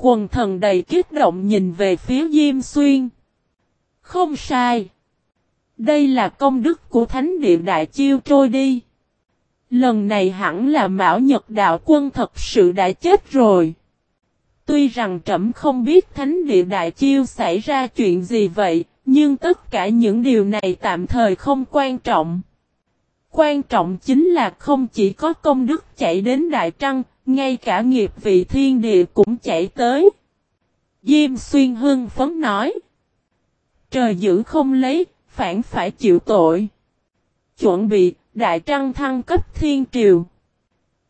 Quần thần đầy kích động nhìn về phía Diêm Xuyên. Không sai. Đây là công đức của Thánh Địa Đại Chiêu trôi đi. Lần này hẳn là Mão Nhật Đạo Quân thật sự đã chết rồi. Tuy rằng trẫm không biết Thánh Địa Đại Chiêu xảy ra chuyện gì vậy, nhưng tất cả những điều này tạm thời không quan trọng. Quan trọng chính là không chỉ có công đức chạy đến Đại Trăng, ngay cả nghiệp vị thiên địa cũng chạy tới. Diêm xuyên hưng phấn nói. Trời giữ không lấy, phản phải chịu tội. Chuẩn bị, Đại Trăng thăng cấp thiên triều.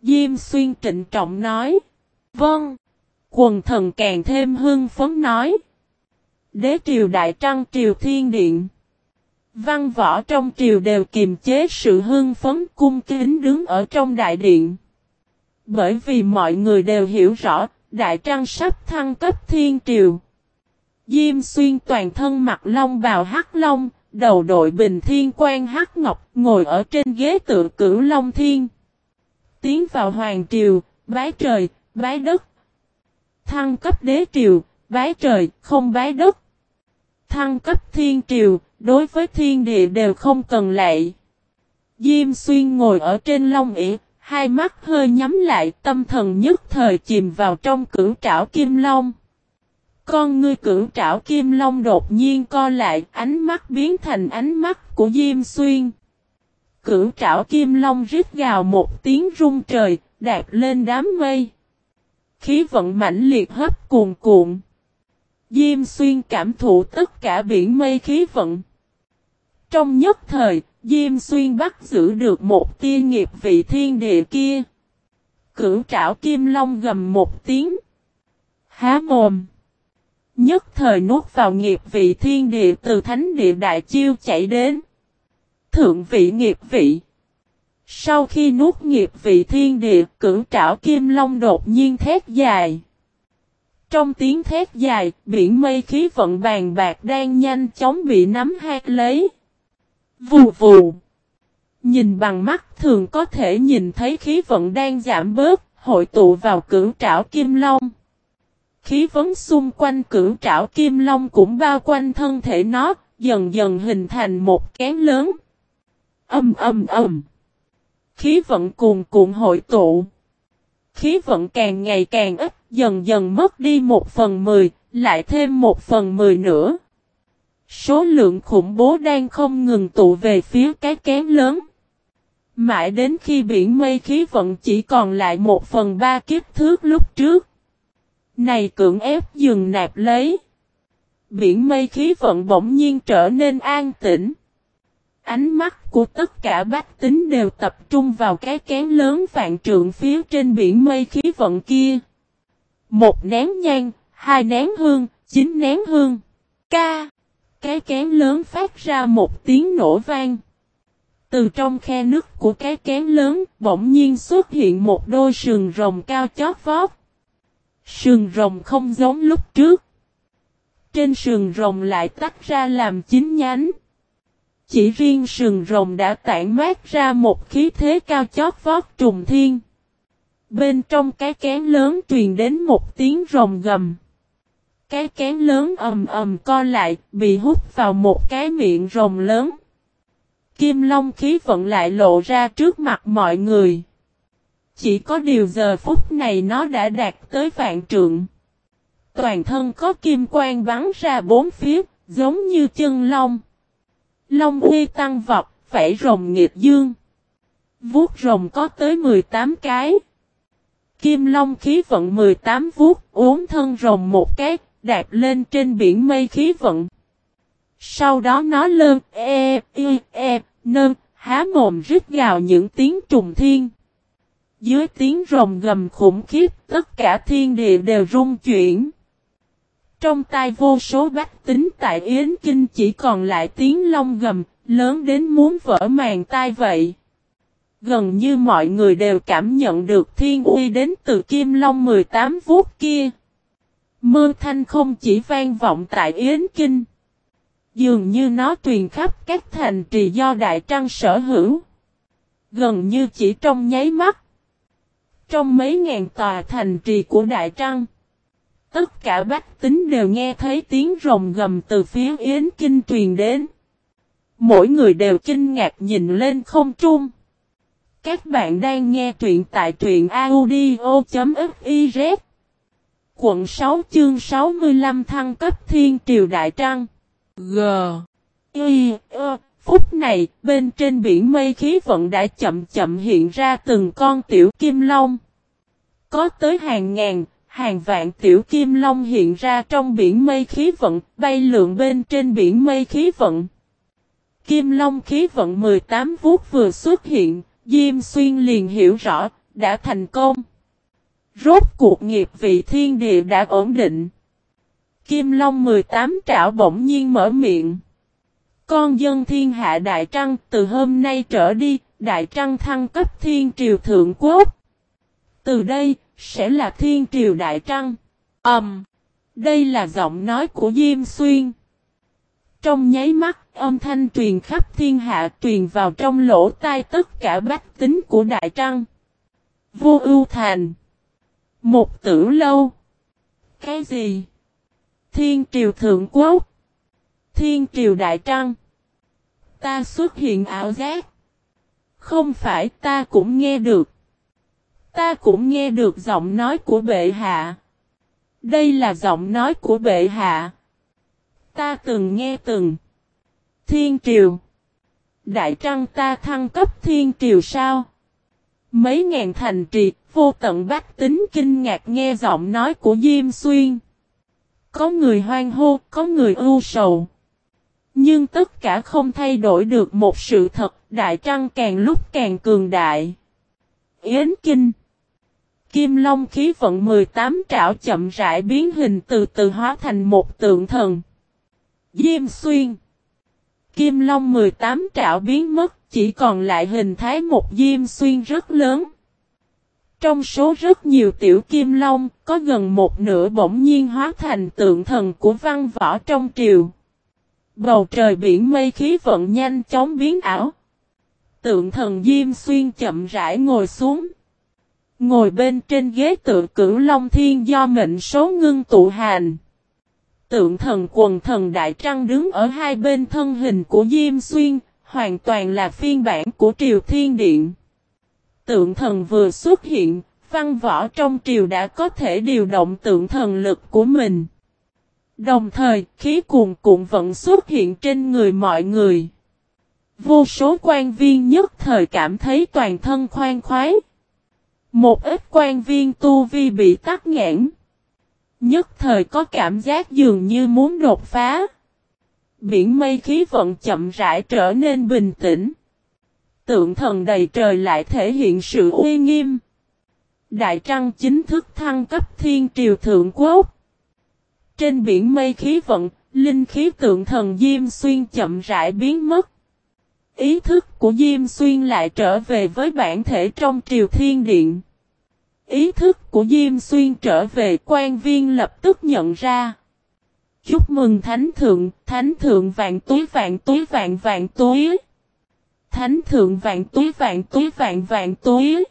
Diêm xuyên trịnh trọng nói. Vâng. Quần thần càng thêm hưng phấn nói. Đế triều Đại Trăng triều thiên điện. Văn võ trong triều đều kiềm chế sự hưng phấn cung kính đứng ở trong đại điện. Bởi vì mọi người đều hiểu rõ, Đại Trăng sắp thăng cấp thiên triều. Diêm xuyên toàn thân mặt long bào hắc long, đầu đội bình thiên quan hắc ngọc, ngồi ở trên ghế tự cửu long thiên. Tiến vào hoàng triều, bái trời, bái đất. Thăng cấp đế triều, bái trời, không bái đất. Thăng cấp thiên triều, đối với thiên địa đều không cần lệ. Diêm xuyên ngồi ở trên long ỉa, hai mắt hơi nhắm lại tâm thần nhất thời chìm vào trong cửu trảo kim long. Con ngươi cửu trảo kim long đột nhiên co lại, ánh mắt biến thành ánh mắt của Diêm Xuyên. Cửu trảo kim long rít gào một tiếng rung trời, đạp lên đám mây. Khí vận mãnh liệt hấp cuồn cuộn. Diêm Xuyên cảm thụ tất cả biển mây khí vận. Trong nhất thời, Diêm Xuyên bắt giữ được một tia nghiệp vị thiên địa kia. Cửu trảo kim long gầm một tiếng. Há mồm. Nhất thời nuốt vào nghiệp vị thiên địa từ thánh địa đại chiêu chạy đến. Thượng vị nghiệp vị. Sau khi nuốt nghiệp vị thiên địa, cửu trảo kim long đột nhiên thét dài. Trong tiếng thét dài, biển mây khí vận bàn bạc đang nhanh chóng bị nắm hạt lấy. Vù vù. Nhìn bằng mắt thường có thể nhìn thấy khí vận đang giảm bớt, hội tụ vào cửu trảo kim long. Khí vấn xung quanh cửu trảo kim long cũng bao quanh thân thể nó, dần dần hình thành một kén lớn. Âm âm âm. Khí vận cuồn cuộn hội tụ. Khí vận càng ngày càng ít, dần dần mất đi một phần mười, lại thêm một phần mười nữa. Số lượng khủng bố đang không ngừng tụ về phía cái kén lớn. Mãi đến khi biển mây khí vận chỉ còn lại một phần ba kiếp thước lúc trước. Này cưỡng ép dừng nạp lấy. Biển mây khí vận bỗng nhiên trở nên an tĩnh. Ánh mắt của tất cả bách tính đều tập trung vào cái kén lớn vạn trượng phía trên biển mây khí vận kia. Một nén nhang, hai nén hương, chín nén hương. Ca. Cái kén lớn phát ra một tiếng nổ vang. Từ trong khe nứt của cái kén lớn, bỗng nhiên xuất hiện một đôi sừng rồng cao chót vót. Sừng rồng không giống lúc trước. Trên sừng rồng lại tách ra làm chín nhánh. Chỉ riêng sừng rồng đã tản mát ra một khí thế cao chót vót trùng thiên. Bên trong cái kén lớn truyền đến một tiếng rồng gầm. Cái kén lớn ầm ầm co lại, bị hút vào một cái miệng rồng lớn. Kim Long khí vận lại lộ ra trước mặt mọi người. Chỉ có điều giờ phút này nó đã đạt tới vạn trượng. Toàn thân có kim quang bắn ra bốn phía, giống như chân long. Long uy tăng vọt, vảy rồng nghiệt dương. Vuốt rồng có tới 18 cái. Kim long khí vận 18 vuốt, uống thân rồng một cái, đạp lên trên biển mây khí vận. Sau đó nó lơn, e, e, e, nơn, há mồm rít gào những tiếng trùng thiên. Dưới tiếng rồng gầm khủng khiếp, tất cả thiên địa đều rung chuyển. Trong tai vô số bách tính tại Yến Kinh chỉ còn lại tiếng long gầm, lớn đến muốn vỡ màn tai vậy. Gần như mọi người đều cảm nhận được thiên uy đến từ kim long 18 vuốt kia. Mơ thanh không chỉ vang vọng tại Yến Kinh. Dường như nó truyền khắp các thành trì do Đại Trăng sở hữu. Gần như chỉ trong nháy mắt. Trong mấy ngàn tòa thành trì của Đại Trăng. Tất cả bách tính đều nghe thấy tiếng rồng gầm từ phía Yến Kinh truyền đến. Mỗi người đều kinh ngạc nhìn lên không trung. Các bạn đang nghe truyện tại truyện audio.fif Quận 6 chương 65 thăng cấp Thiên Triều Đại Trăng G Y ơ e, Phút này, bên trên biển mây khí vận đã chậm chậm hiện ra từng con tiểu kim long. Có tới hàng ngàn, hàng vạn tiểu kim long hiện ra trong biển mây khí vận, bay lượn bên trên biển mây khí vận. Kim long khí vận 18 vuốt vừa xuất hiện, Diêm Xuyên liền hiểu rõ, đã thành công. Rốt cuộc nghiệp vị thiên địa đã ổn định. Kim Long 18 trảo bỗng nhiên mở miệng. Con dân thiên hạ Đại Trăng từ hôm nay trở đi, Đại Trăng thăng cấp thiên triều thượng quốc. Từ đây, sẽ là thiên triều Đại Trăng. Ẩm! Um, đây là giọng nói của Diêm Xuyên. Trong nháy mắt, âm thanh truyền khắp thiên hạ truyền vào trong lỗ tai tất cả bách tính của Đại Trăng. Vô ưu thành. Một tử lâu. Cái gì? Thiên triều thượng quốc. Thiên triều đại trăng. Ta xuất hiện ảo giác. Không phải ta cũng nghe được. Ta cũng nghe được giọng nói của bệ hạ. Đây là giọng nói của bệ hạ. Ta từng nghe từng. Thiên triều. Đại trăng ta thăng cấp thiên triều sao? Mấy ngàn thành trì, vô tận bách tính kinh ngạc nghe giọng nói của Diêm Xuyên. Có người hoang hô, có người ưu sầu. Nhưng tất cả không thay đổi được một sự thật, Đại Trăng càng lúc càng cường đại. Yến Kinh Kim Long khí vận 18 trảo chậm rãi biến hình từ từ hóa thành một tượng thần. Diêm Xuyên Kim Long 18 trảo biến mất, chỉ còn lại hình thái một Diêm Xuyên rất lớn. Trong số rất nhiều tiểu kim long, có gần một nửa bỗng nhiên hóa thành tượng thần của văn võ trong triều. Bầu trời biển mây khí vận nhanh chóng biến ảo. Tượng thần Diêm Xuyên chậm rãi ngồi xuống. Ngồi bên trên ghế tượng cửu Long Thiên do mệnh số ngưng tụ hành. Tượng thần quần thần Đại Trăng đứng ở hai bên thân hình của Diêm Xuyên, hoàn toàn là phiên bản của Triều Thiên Điện. Tượng thần vừa xuất hiện, văn võ trong triều đã có thể điều động tượng thần lực của mình. Đồng thời, khí cuồn cuộn vẫn xuất hiện trên người mọi người. Vô số quan viên nhất thời cảm thấy toàn thân khoan khoái. Một ít quan viên tu vi bị tắc nghẽn. Nhất thời có cảm giác dường như muốn đột phá. Biển mây khí vận chậm rãi trở nên bình tĩnh. Tượng thần đầy trời lại thể hiện sự uy nghiêm. Đại Trăng chính thức thăng cấp thiên triều thượng quốc. Trên biển mây khí vận, linh khí tượng thần Diêm Xuyên chậm rãi biến mất. Ý thức của Diêm Xuyên lại trở về với bản thể trong triều thiên điện. Ý thức của Diêm Xuyên trở về quan viên lập tức nhận ra. Chúc mừng Thánh Thượng, Thánh Thượng vạn túi vạn túi vạn vạn túi. Thánh Thượng vạn túi vạn túi vạn vạn túi.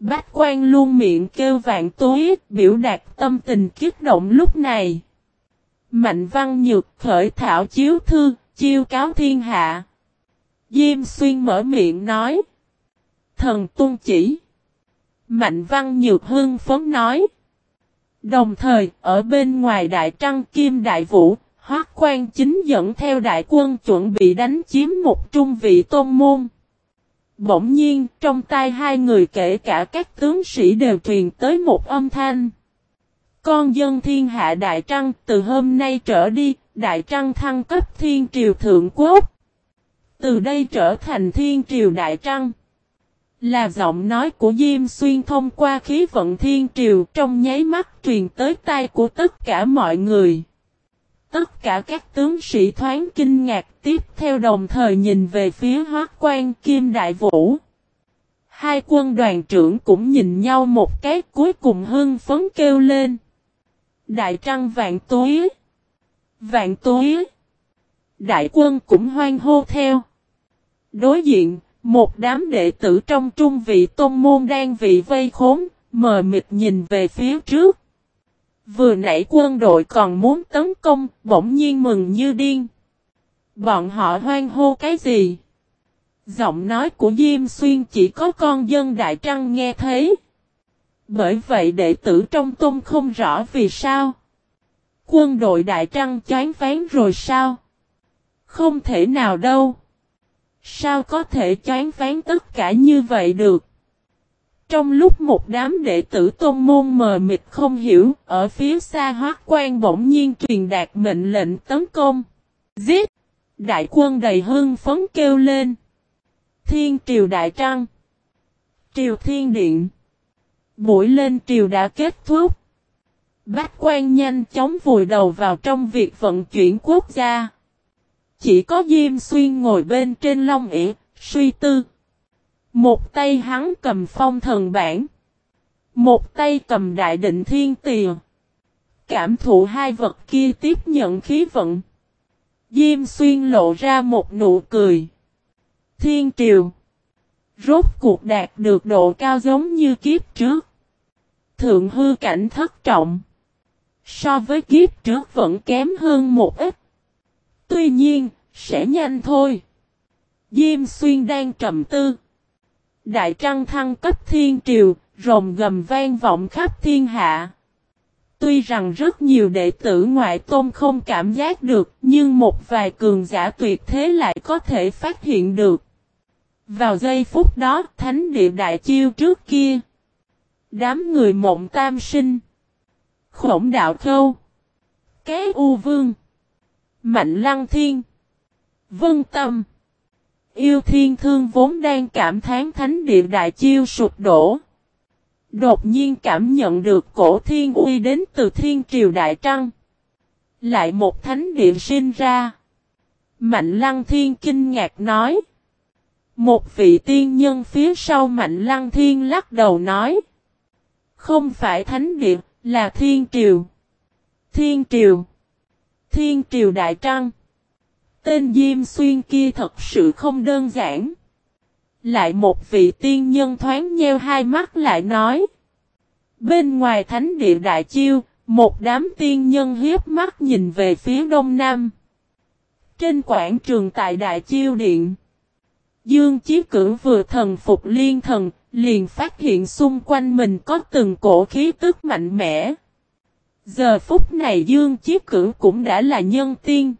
Bách quan luôn miệng kêu vạn túi, biểu đạt tâm tình kiếp động lúc này. Mạnh văn nhược khởi thảo chiếu thư, chiêu cáo thiên hạ. Diêm xuyên mở miệng nói. Thần tuân chỉ. Mạnh văn nhược hưng phấn nói. Đồng thời, ở bên ngoài đại trăng kim đại vũ, hoác quan chính dẫn theo đại quân chuẩn bị đánh chiếm một trung vị tôn môn. Bỗng nhiên, trong tay hai người kể cả các tướng sĩ đều truyền tới một âm thanh. Con dân thiên hạ Đại Trăng từ hôm nay trở đi, Đại Trăng thăng cấp thiên triều thượng quốc. Từ đây trở thành thiên triều Đại Trăng. Là giọng nói của Diêm Xuyên thông qua khí vận thiên triều trong nháy mắt truyền tới tai của tất cả mọi người. Tất cả các tướng sĩ thoáng kinh ngạc tiếp theo đồng thời nhìn về phía hoác quan Kim Đại Vũ. Hai quân đoàn trưởng cũng nhìn nhau một cái cuối cùng hưng phấn kêu lên. Đại trăng vạn túi. Vạn túi. Đại quân cũng hoan hô theo. Đối diện, một đám đệ tử trong trung vị tôn môn đang vị vây khốn, mờ mịt nhìn về phía trước. Vừa nãy quân đội còn muốn tấn công, bỗng nhiên mừng như điên. Bọn họ hoang hô cái gì? Giọng nói của Diêm Xuyên chỉ có con dân Đại Trăng nghe thấy. Bởi vậy đệ tử trong tung không rõ vì sao. Quân đội Đại Trăng chán ván rồi sao? Không thể nào đâu. Sao có thể chán ván tất cả như vậy được? Trong lúc một đám đệ tử tôn môn mờ mịt không hiểu, ở phía xa hoác quan bỗng nhiên truyền đạt mệnh lệnh tấn công. Giết! Đại quân đầy hưng phấn kêu lên. Thiên triều đại trăng. Triều thiên điện. Buổi lên triều đã kết thúc. Bách quan nhanh chóng vùi đầu vào trong việc vận chuyển quốc gia. Chỉ có Diêm Xuyên ngồi bên trên long ỉ, suy tư. Một tay hắn cầm phong thần bản. Một tay cầm đại định thiên tìa. Cảm thụ hai vật kia tiếp nhận khí vận. Diêm xuyên lộ ra một nụ cười. Thiên triều. Rốt cuộc đạt được độ cao giống như kiếp trước. Thượng hư cảnh thất trọng. So với kiếp trước vẫn kém hơn một ít. Tuy nhiên, sẽ nhanh thôi. Diêm xuyên đang trầm tư. Đại trăng thăng cấp thiên triều, rồng gầm vang vọng khắp thiên hạ. Tuy rằng rất nhiều đệ tử ngoại tôn không cảm giác được, nhưng một vài cường giả tuyệt thế lại có thể phát hiện được. Vào giây phút đó, thánh địa đại chiêu trước kia. Đám người mộng tam sinh. Khổng đạo khâu. Cái u vương. Mạnh lăng thiên. Vân tâm. Yêu thiên thương vốn đang cảm thán thánh địa đại chiêu sụp đổ. Đột nhiên cảm nhận được cổ thiên uy đến từ thiên triều đại trăng. Lại một thánh địa sinh ra. Mạnh lăng thiên kinh ngạc nói. Một vị tiên nhân phía sau mạnh lăng thiên lắc đầu nói. Không phải thánh địa, là thiên triều. Thiên triều. Thiên triều đại trăng. Tên Diêm Xuyên kia thật sự không đơn giản. Lại một vị tiên nhân thoáng nheo hai mắt lại nói. Bên ngoài thánh địa đại chiêu, một đám tiên nhân hiếp mắt nhìn về phía đông nam. Trên quảng trường tại đại chiêu điện. Dương Chí Cử vừa thần phục liên thần, liền phát hiện xung quanh mình có từng cổ khí tức mạnh mẽ. Giờ phút này Dương Chí Cử cũng đã là nhân tiên.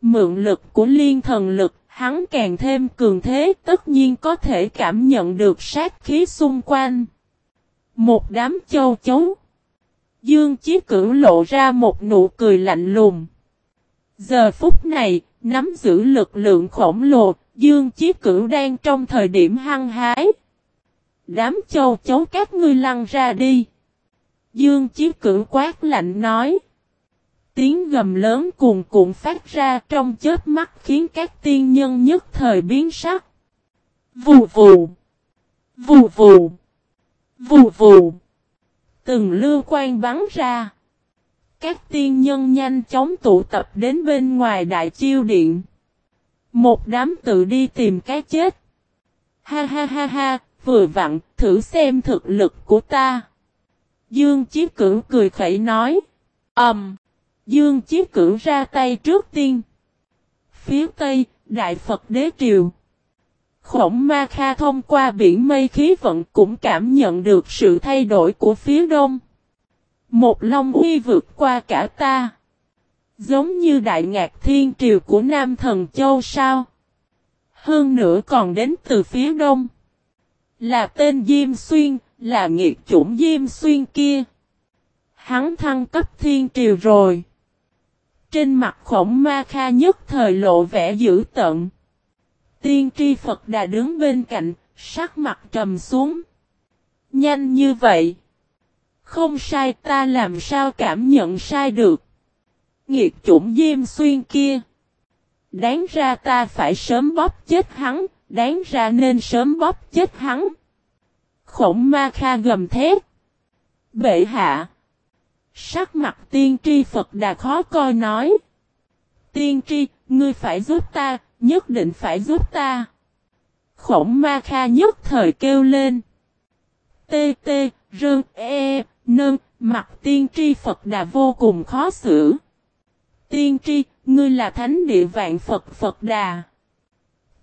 Mượn lực của liên thần lực, hắn càng thêm cường thế tất nhiên có thể cảm nhận được sát khí xung quanh. Một đám châu chấu. Dương Chí Cửu lộ ra một nụ cười lạnh lùng. Giờ phút này, nắm giữ lực lượng khổng lồ, Dương Chí Cửu đang trong thời điểm hăng hái. Đám châu chấu các ngươi lăn ra đi. Dương Chí Cửu quát lạnh nói. Tiếng gầm lớn cuồn cuộn phát ra trong chết mắt khiến các tiên nhân nhất thời biến sắc. Vù vù. Vù vù. Vù vù. Từng lưu quan bắn ra. Các tiên nhân nhanh chóng tụ tập đến bên ngoài đại chiêu điện. Một đám tự đi tìm cái chết. Ha ha ha ha, vừa vặn, thử xem thực lực của ta. Dương Chí Cửu cười khẩy nói. Ẩm. Um, Dương Chí Cửu ra tay trước tiên. Phía Tây, Đại Phật Đế Triều. Khổng Ma Kha thông qua biển mây khí vận cũng cảm nhận được sự thay đổi của phía đông. Một long uy vượt qua cả ta. Giống như đại ngạc thiên triều của Nam Thần Châu sao. Hơn nữa còn đến từ phía đông. Là tên Diêm Xuyên, là nghiệt chủng Diêm Xuyên kia. Hắn thăng cấp thiên triều rồi. Trên mặt khổng ma kha nhất thời lộ vẻ dữ tận. Tiên tri Phật đã đứng bên cạnh, sắc mặt trầm xuống. Nhanh như vậy. Không sai ta làm sao cảm nhận sai được. Nghiệt chủng diêm xuyên kia. Đáng ra ta phải sớm bóp chết hắn, đáng ra nên sớm bóp chết hắn. Khổng ma kha gầm thét. Bệ hạ. Sắc mặt tiên tri Phật Đà khó coi nói. Tiên tri, ngươi phải giúp ta, nhất định phải giúp ta. Khổng ma kha nhất thời kêu lên. Tê tê Rơn, E, Nơn, Mặt tiên tri Phật Đà vô cùng khó xử. Tiên tri, ngươi là thánh địa vạn Phật Phật Đà.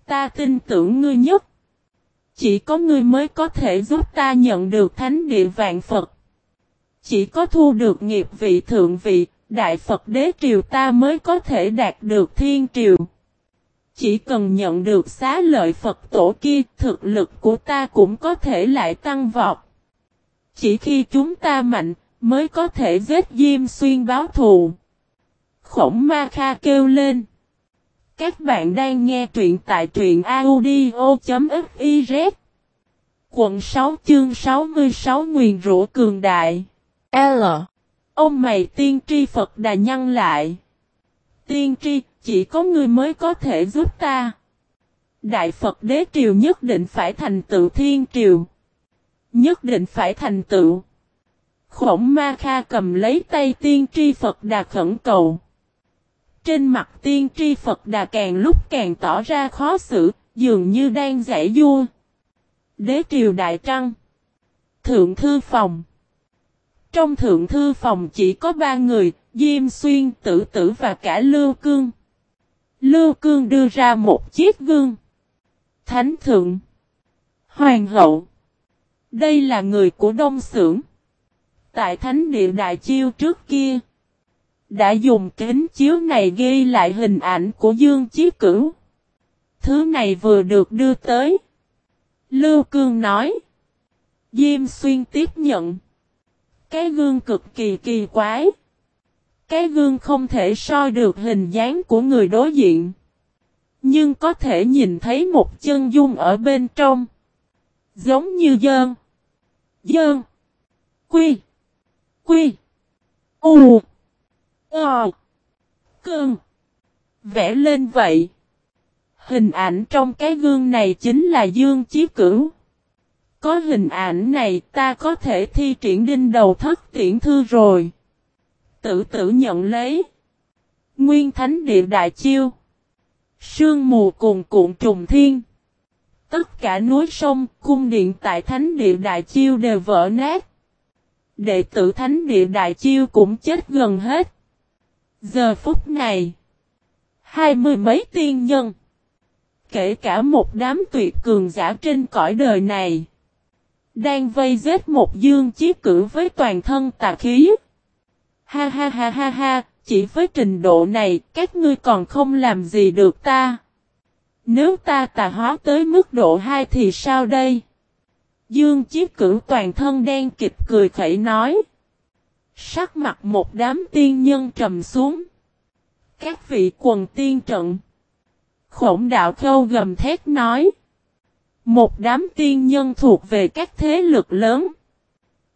Ta tin tưởng ngươi nhất. Chỉ có ngươi mới có thể giúp ta nhận được thánh địa vạn Phật. Chỉ có thu được nghiệp vị thượng vị, Đại Phật Đế Triều ta mới có thể đạt được thiên triều. Chỉ cần nhận được xá lợi Phật tổ kia, thực lực của ta cũng có thể lại tăng vọt. Chỉ khi chúng ta mạnh, mới có thể giết Diêm Xuyên báo thù. Khổng Ma Kha kêu lên. Các bạn đang nghe truyện tại truyện audio.fif Quận 6 chương 66 Nguyền Rũ Cường Đại. L. Ông mày tiên tri Phật đà nhăn lại. Tiên tri, chỉ có ngươi mới có thể giúp ta. Đại Phật đế triều nhất định phải thành tựu thiên triều. Nhất định phải thành tựu. Khổng ma kha cầm lấy tay tiên tri Phật đà khẩn cầu. Trên mặt tiên tri Phật đà càng lúc càng tỏ ra khó xử, dường như đang giải vua. Đế triều đại trăng. Thượng thư phòng. Trong thượng thư phòng chỉ có ba người, Diêm Xuyên, Tử Tử và cả Lưu Cương. Lưu Cương đưa ra một chiếc gương. Thánh thượng. Hoàng hậu. Đây là người của Đông Sưởng. Tại thánh địa đại chiêu trước kia. Đã dùng kính chiếu này ghi lại hình ảnh của Dương Chí Cửu. Thứ này vừa được đưa tới. Lưu Cương nói. Diêm Xuyên tiếp nhận. Cái gương cực kỳ kỳ quái. Cái gương không thể soi được hình dáng của người đối diện. Nhưng có thể nhìn thấy một chân dung ở bên trong. Giống như dơn. Dơn. Quy. Quy. U. Ờ. Cơn. Vẽ lên vậy. Hình ảnh trong cái gương này chính là Dương Chí Cửu. Có hình ảnh này ta có thể thi triển đinh đầu thất tiễn thư rồi. Tử tử nhận lấy. Nguyên Thánh Địa Đại Chiêu. Sương mù cùng cuộn trùng thiên. Tất cả núi sông, cung điện tại Thánh Địa Đại Chiêu đều vỡ nát. Đệ tử Thánh Địa Đại Chiêu cũng chết gần hết. Giờ phút này. Hai mươi mấy tiên nhân. Kể cả một đám tuyệt cường giả trên cõi đời này. Đang vây giết một dương chí cử với toàn thân tà khí. Ha ha ha ha ha, chỉ với trình độ này, các ngươi còn không làm gì được ta. Nếu ta tà hóa tới mức độ 2 thì sao đây? Dương Chí Cửu toàn thân đen kịch cười khẩy nói. Sắc mặt một đám tiên nhân trầm xuống. Các vị quần tiên trận. Khổng đạo khâu gầm thét nói. Một đám tiên nhân thuộc về các thế lực lớn.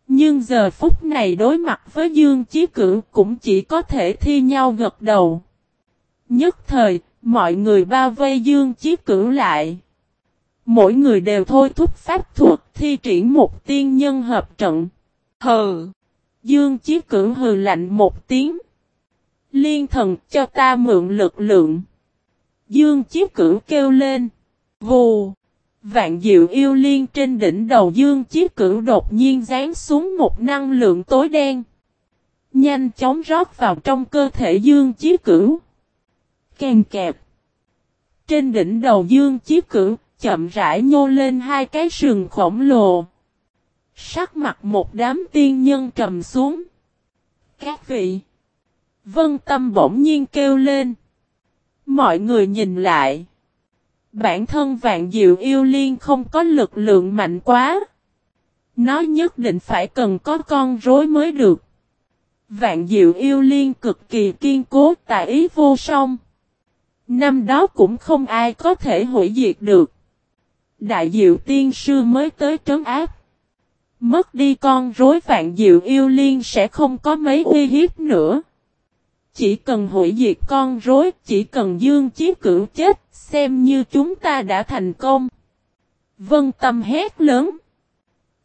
Nhưng giờ phút này đối mặt với Dương Chí Cửu cũng chỉ có thể thi nhau gật đầu. Nhất thời, mọi người bao vây Dương Chí Cửu lại. Mỗi người đều thôi thúc pháp thuật thi triển một tiên nhân hợp trận. Hừ! Dương Chí Cửu hừ lạnh một tiếng. Liên thần cho ta mượn lực lượng. Dương Chí Cửu kêu lên. Vù! Vạn diệu yêu liên trên đỉnh đầu dương chiếc cửu đột nhiên rán xuống một năng lượng tối đen. Nhanh chóng rót vào trong cơ thể dương chiếc cửu. Càng kẹp. Trên đỉnh đầu dương chiếc cửu, chậm rãi nhô lên hai cái sừng khổng lồ. Sắc mặt một đám tiên nhân trầm xuống. Các vị. Vân tâm bỗng nhiên kêu lên. Mọi người nhìn lại. Bản thân vạn diệu yêu liên không có lực lượng mạnh quá. Nó nhất định phải cần có con rối mới được. Vạn diệu yêu liên cực kỳ kiên cố tại ý vô song. Năm đó cũng không ai có thể hủy diệt được. Đại diệu tiên sư mới tới trấn áp. Mất đi con rối vạn diệu yêu liên sẽ không có mấy uy hiếp nữa. Chỉ cần hủy diệt con rối, chỉ cần dương chí cửu chết, xem như chúng ta đã thành công. Vân Tâm hét lớn.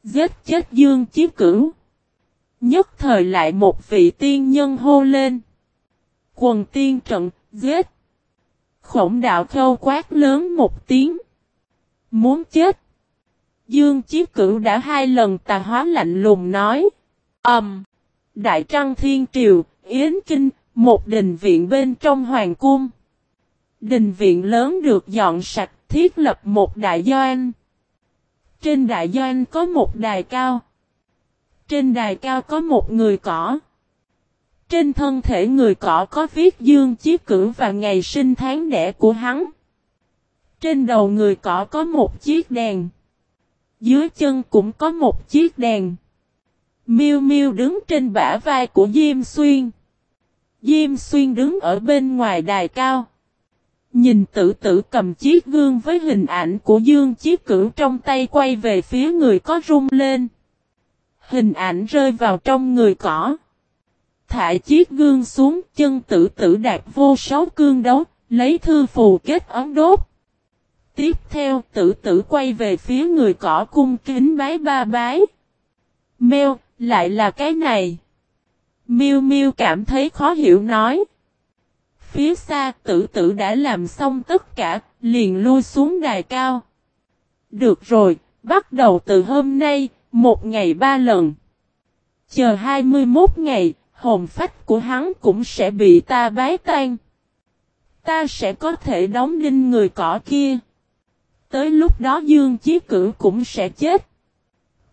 Giết chết dương chí cửu. Nhất thời lại một vị tiên nhân hô lên. Quần tiên trận, giết. Khổng đạo khâu quát lớn một tiếng. Muốn chết. Dương Chí Cửu đã hai lần tà hóa lạnh lùng nói. Ẩm. Um, Đại Trăng Thiên Triều, Yến Kinh, một đình viện bên trong Hoàng Cung. Đình viện lớn được dọn sạch, thiết lập một đại doanh. Trên đại doanh có một đài cao. Trên đài cao có một người cỏ. Trên thân thể người cỏ có viết dương chí cử và ngày sinh tháng đẻ của hắn. Trên đầu người cỏ có một chiếc đèn. Dưới chân cũng có một chiếc đèn. Miêu Miêu đứng trên bả vai của Diêm Xuyên. Diêm Xuyên đứng ở bên ngoài đài cao. Nhìn tử tử cầm chiếc gương với hình ảnh của Dương Chiếc Cửu trong tay quay về phía người có rung lên. Hình ảnh rơi vào trong người cỏ. Thả chiếc gương xuống chân tử tử đạt vô sáu cương đấu, lấy thư phù kết ấm đốt. Tiếp theo tử tử quay về phía người cỏ cung kính bái ba bái. Mèo, lại là cái này. Miu Miu cảm thấy khó hiểu nói. Phía xa tử tử đã làm xong tất cả, liền lui xuống đài cao. Được rồi, bắt đầu từ hôm nay, một ngày ba lần. Chờ 21 ngày, hồn phách của hắn cũng sẽ bị ta bái tan. Ta sẽ có thể đóng đinh người cỏ kia. Tới lúc đó Dương Chí Cử cũng sẽ chết.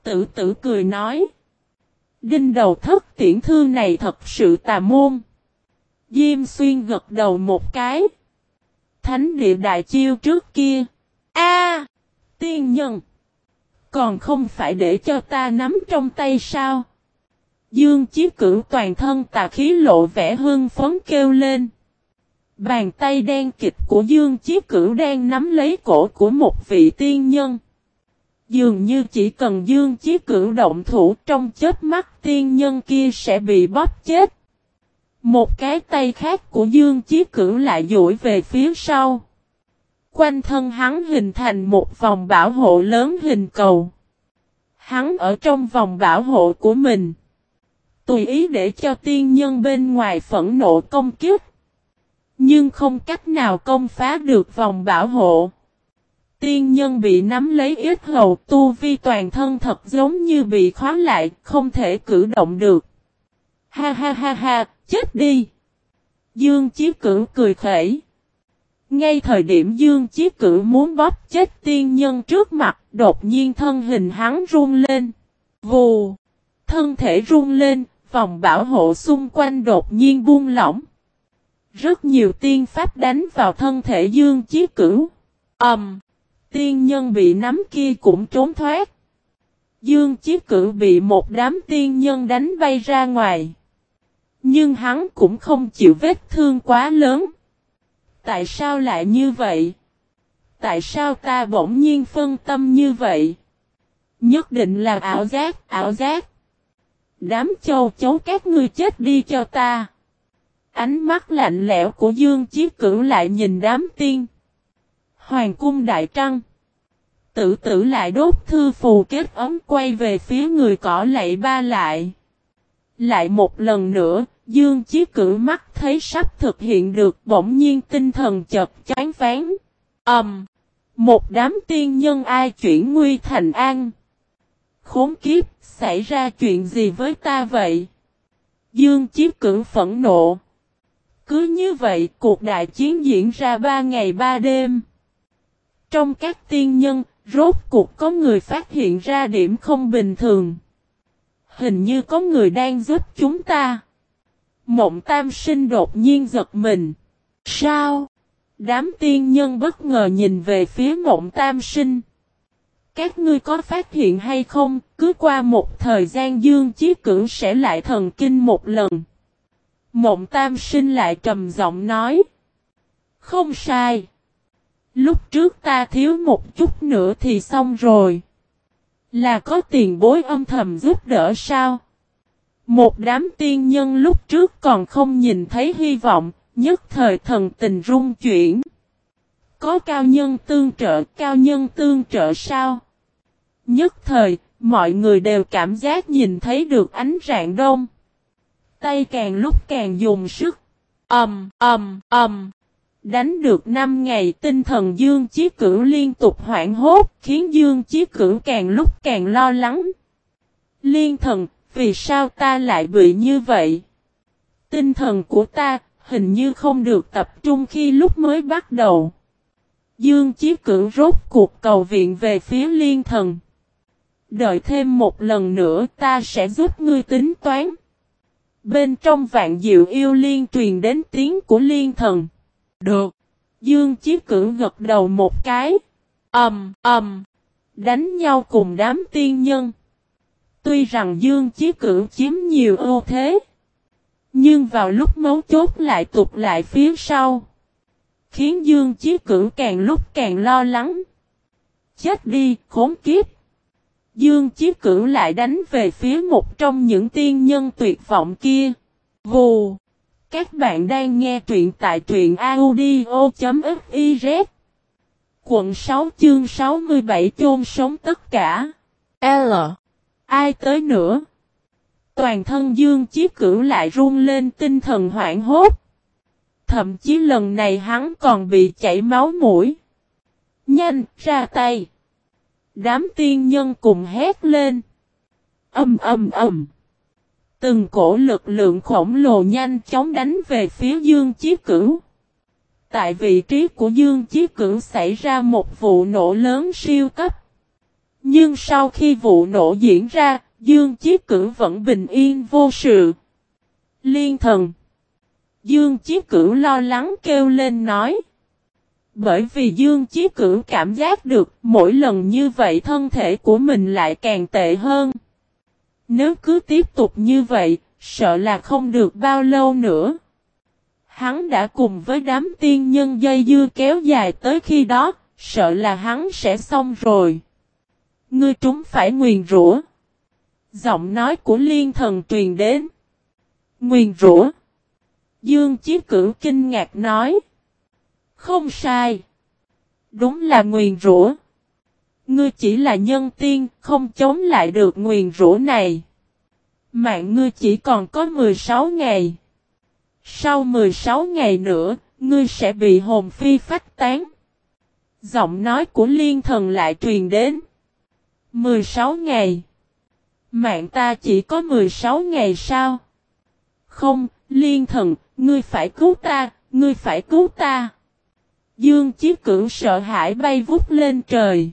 Tử tử cười nói. Đinh đầu thất tiễn thư này thật sự tà môn. Diêm xuyên gật đầu một cái. Thánh địa đại chiêu trước kia. A, Tiên nhân! Còn không phải để cho ta nắm trong tay sao? Dương chiếc Cửu toàn thân tà khí lộ vẻ hương phấn kêu lên. Bàn tay đen kịch của Dương chiếc Cửu đang nắm lấy cổ của một vị tiên nhân. Dường như chỉ cần Dương Chí Cửu động thủ, trong chết mắt tiên nhân kia sẽ bị bóp chết. Một cái tay khác của Dương Chí Cửu lại duỗi về phía sau. Quanh thân hắn hình thành một vòng bảo hộ lớn hình cầu. Hắn ở trong vòng bảo hộ của mình. Tùy ý để cho tiên nhân bên ngoài phẫn nộ công kiếp. Nhưng không cách nào công phá được vòng bảo hộ. Tiên nhân bị nắm lấy ít hầu tu vi toàn thân thật giống như bị khóa lại, không thể cử động được. Ha ha ha ha, chết đi! Dương Chí Cửu cười khẩy. Ngay thời điểm Dương Chí Cửu muốn bóp chết tiên nhân trước mặt, đột nhiên thân hình hắn run lên. Vù! Thân thể run lên, vòng bảo hộ xung quanh đột nhiên buông lỏng. Rất nhiều tiên pháp đánh vào thân thể Dương Chí Cửu. Ầm! Um, tiên nhân bị nắm kia cũng trốn thoát. Dương Chí Cửu bị một đám tiên nhân đánh bay ra ngoài. Nhưng hắn cũng không chịu vết thương quá lớn. Tại sao lại như vậy? Tại sao ta bỗng nhiên phân tâm như vậy? Nhất định là ảo giác, ảo giác. Đám châu chấu các ngươi chết đi cho ta. Ánh mắt lạnh lẽo của Dương Chí Cửu lại nhìn đám tiên. Hoàng cung đại trăng. Tử tử lại đốt thư phù kết ấm quay về phía người cỏ lạy ba lại. Lại một lần nữa, Dương Chí cử mắt thấy sắp thực hiện được bỗng nhiên tinh thần chật chán phán. Ẩm! Um, một đám tiên nhân ai chuyển nguy thành an. Khốn kiếp, xảy ra chuyện gì với ta vậy? Dương Chí cử phẫn nộ. Cứ như vậy, cuộc đại chiến diễn ra ba ngày ba đêm. Trong các tiên nhân, rốt cuộc có người phát hiện ra điểm không bình thường. Hình như có người đang giúp chúng ta. Mộng tam sinh đột nhiên giật mình. Sao? Đám tiên nhân bất ngờ nhìn về phía mộng tam sinh. Các ngươi có phát hiện hay không, cứ qua một thời gian dương chí cử sẽ lại thần kinh một lần. Mộng tam sinh lại trầm giọng nói. Không sai. Lúc trước ta thiếu một chút nữa thì xong rồi. Là có tiền bối âm thầm giúp đỡ sao? Một đám tiên nhân lúc trước còn không nhìn thấy hy vọng, nhất thời thần tình rung chuyển. Có cao nhân tương trợ, cao nhân tương trợ sao? Nhất thời, mọi người đều cảm giác nhìn thấy được ánh rạng đông. Tay càng lúc càng dùng sức. Ầm, ầm, ầm. Đánh được 5 ngày tinh thần Dương Chí Cửu liên tục hoảng hốt khiến Dương Chí Cửu càng lúc càng lo lắng. Liên thần, vì sao ta lại bị như vậy? Tinh thần của ta, hình như không được tập trung khi lúc mới bắt đầu. Dương Chí Cửu rốt cuộc cầu viện về phía liên thần. Đợi thêm một lần nữa ta sẽ giúp ngươi tính toán. Bên trong vạn diệu yêu liên truyền đến tiếng của liên thần. Được. Dương Chí Cử gật đầu một cái. Ầm, um, ầm. Um, đánh nhau cùng đám tiên nhân. Tuy rằng Dương Chí Cử chiếm nhiều ưu thế. Nhưng vào lúc mấu chốt lại tụt lại phía sau. Khiến Dương Chí Cử càng lúc càng lo lắng. Chết đi, khốn kiếp. Dương Chí Cửu lại đánh về phía một trong những tiên nhân tuyệt vọng kia. Vù! Các bạn đang nghe truyện tại truyện audio.fiz Quận 6 chương 67 chôn sống tất cả. L. Ai tới nữa? Toàn thân Dương chiếc Cửu lại run lên tinh thần hoảng hốt. Thậm chí lần này hắn còn bị chảy máu mũi. Nhanh, ra tay. Đám tiên nhân cùng hét lên. Âm âm âm. Từng cổ lực lượng khổng lồ nhanh chóng đánh về phía Dương Chí Cửu. Tại vị trí của Dương Chí Cửu xảy ra một vụ nổ lớn siêu cấp. Nhưng sau khi vụ nổ diễn ra, Dương Chí Cửu vẫn bình yên vô sự. Liên thần. Dương Chí Cửu lo lắng kêu lên nói. Bởi vì Dương Chí Cửu cảm giác được mỗi lần như vậy thân thể của mình lại càng tệ hơn. Nếu cứ tiếp tục như vậy, sợ là không được bao lâu nữa. Hắn đã cùng với đám tiên nhân dây dưa kéo dài tới khi đó, sợ là hắn sẽ xong rồi. Ngươi trúng phải nguyền rủa. Giọng nói của liên thần truyền đến. Nguyền rủa. Dương Chí Cửu kinh ngạc nói. Không sai. Đúng là nguyền rủa. Ngươi chỉ là nhân tiên, không chống lại được nguyền rũ này. Mạng ngươi chỉ còn có 16 ngày. Sau 16 ngày nữa, ngươi sẽ bị hồn phi phách tán. Giọng nói của liên thần lại truyền đến. 16 ngày. Mạng ta chỉ có 16 ngày sao? Không, liên thần, ngươi phải cứu ta, ngươi phải cứu ta. Dương chiếc cưỡng sợ hãi bay vút lên trời.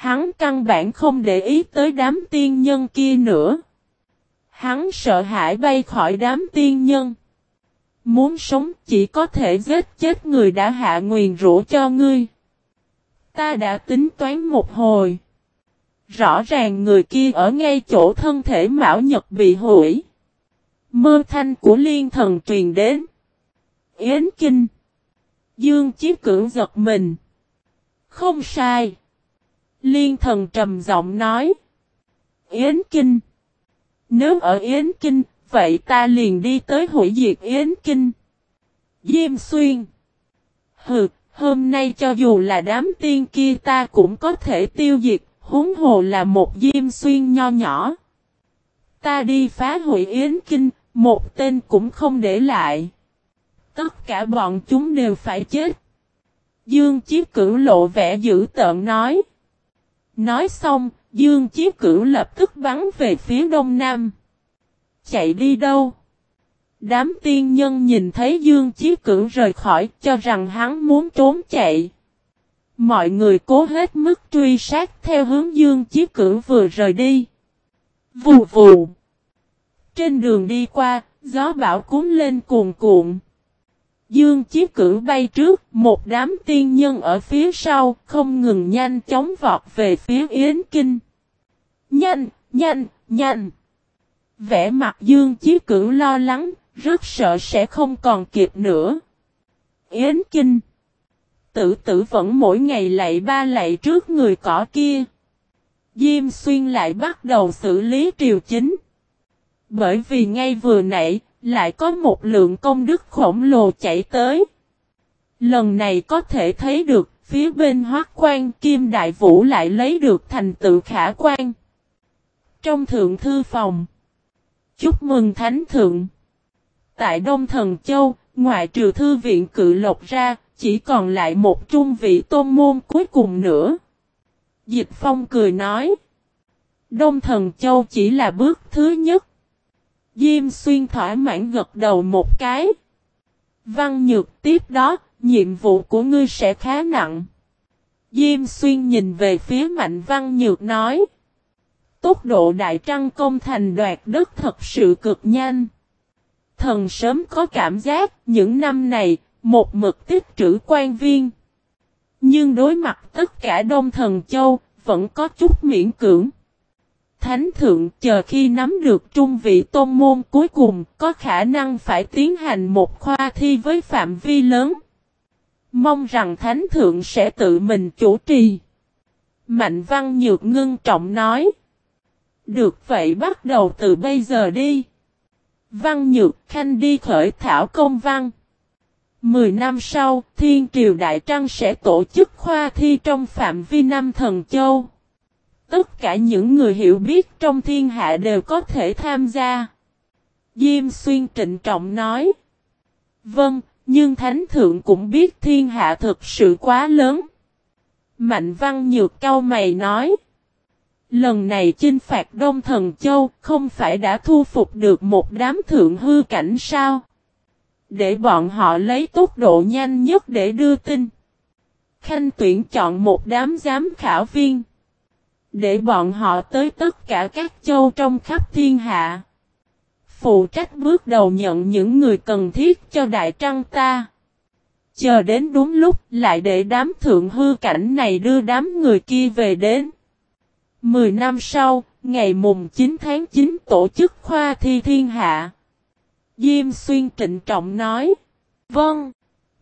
Hắn căn bản không để ý tới đám tiên nhân kia nữa. Hắn sợ hãi bay khỏi đám tiên nhân. Muốn sống chỉ có thể giết chết người đã hạ nguyền rũ cho ngươi. Ta đã tính toán một hồi. Rõ ràng người kia ở ngay chỗ thân thể Mão Nhật bị hủy. Mơ thanh của liên thần truyền đến. Yến Kinh. Dương Chí Cưỡng giật mình. Không sai. Liên thần trầm giọng nói. Yến Kinh. Nếu ở Yến Kinh, vậy ta liền đi tới hủy diệt Yến Kinh. Diêm Xuyên. Hừ, hôm nay cho dù là đám tiên kia ta cũng có thể tiêu diệt, huống hồ là một Diêm Xuyên nho nhỏ. Ta đi phá hủy Yến Kinh, một tên cũng không để lại. Tất cả bọn chúng đều phải chết. Dương Chiếc Cửu lộ vẻ dữ tợn nói. Nói xong, Dương Chí Cửu lập tức bắn về phía đông nam. Chạy đi đâu? Đám tiên nhân nhìn thấy Dương Chí Cửu rời khỏi cho rằng hắn muốn trốn chạy. Mọi người cố hết mức truy sát theo hướng Dương Chí Cửu vừa rời đi. Vù vù. Trên đường đi qua, gió bão cuốn lên cuồn cuộn. Dương Chí Cửu bay trước, một đám tiên nhân ở phía sau, không ngừng nhanh chóng vọt về phía Yến Kinh. Nhanh, nhanh, nhanh. Vẽ mặt Dương Chí Cửu lo lắng, rất sợ sẽ không còn kịp nữa. Yến Kinh. Tử tử vẫn mỗi ngày lạy ba lạy trước người cỏ kia. Diêm xuyên lại bắt đầu xử lý triều chính. Bởi vì ngay vừa nãy, lại có một lượng công đức khổng lồ chạy tới. Lần này có thể thấy được, phía bên hoác quan Kim Đại Vũ lại lấy được thành tựu khả quan. Trong thượng thư phòng, chúc mừng thánh thượng. Tại Đông Thần Châu, ngoại trừ thư viện cự lộc ra, chỉ còn lại một trung vị tôn môn cuối cùng nữa. Dịch Phong cười nói. Đông Thần Châu chỉ là bước thứ nhất. Diêm xuyên thỏa mãn gật đầu một cái. Văn nhược tiếp đó, nhiệm vụ của ngươi sẽ khá nặng. Diêm xuyên nhìn về phía mạnh văn nhược nói. Tốc độ đại trăng công thành đoạt đất thật sự cực nhanh. Thần sớm có cảm giác những năm này, một mực tích trữ quan viên. Nhưng đối mặt tất cả Đông Thần Châu, vẫn có chút miễn cưỡng. Thánh thượng chờ khi nắm được trung vị tôn môn cuối cùng có khả năng phải tiến hành một khoa thi với phạm vi lớn. Mong rằng thánh thượng sẽ tự mình chủ trì. Mạnh văn nhược ngưng trọng nói. Được vậy bắt đầu từ bây giờ đi. Văn nhược khanh đi khởi thảo công văn. Mười năm sau, Thiên Triều Đại Trăng sẽ tổ chức khoa thi trong phạm vi năm thần châu. Tất cả những người hiểu biết trong thiên hạ đều có thể tham gia. Diêm Xuyên trịnh trọng nói. Vâng, nhưng Thánh Thượng cũng biết thiên hạ thực sự quá lớn. Mạnh Văn Nhược cao mày nói. Lần này chinh phạt Đông Thần Châu không phải đã thu phục được một đám thượng hư cảnh sao? Để bọn họ lấy tốc độ nhanh nhất để đưa tin. Khanh tuyển chọn một đám giám khảo viên. Để bọn họ tới tất cả các châu trong khắp thiên hạ. Phụ trách bước đầu nhận những người cần thiết cho đại trăng ta. Chờ đến đúng lúc lại để đám thượng hư cảnh này đưa đám người kia về đến. Mười năm sau, ngày mùng 9 tháng 9 tổ chức khoa thi thiên hạ. Diêm xuyên trịnh trọng nói. Vâng.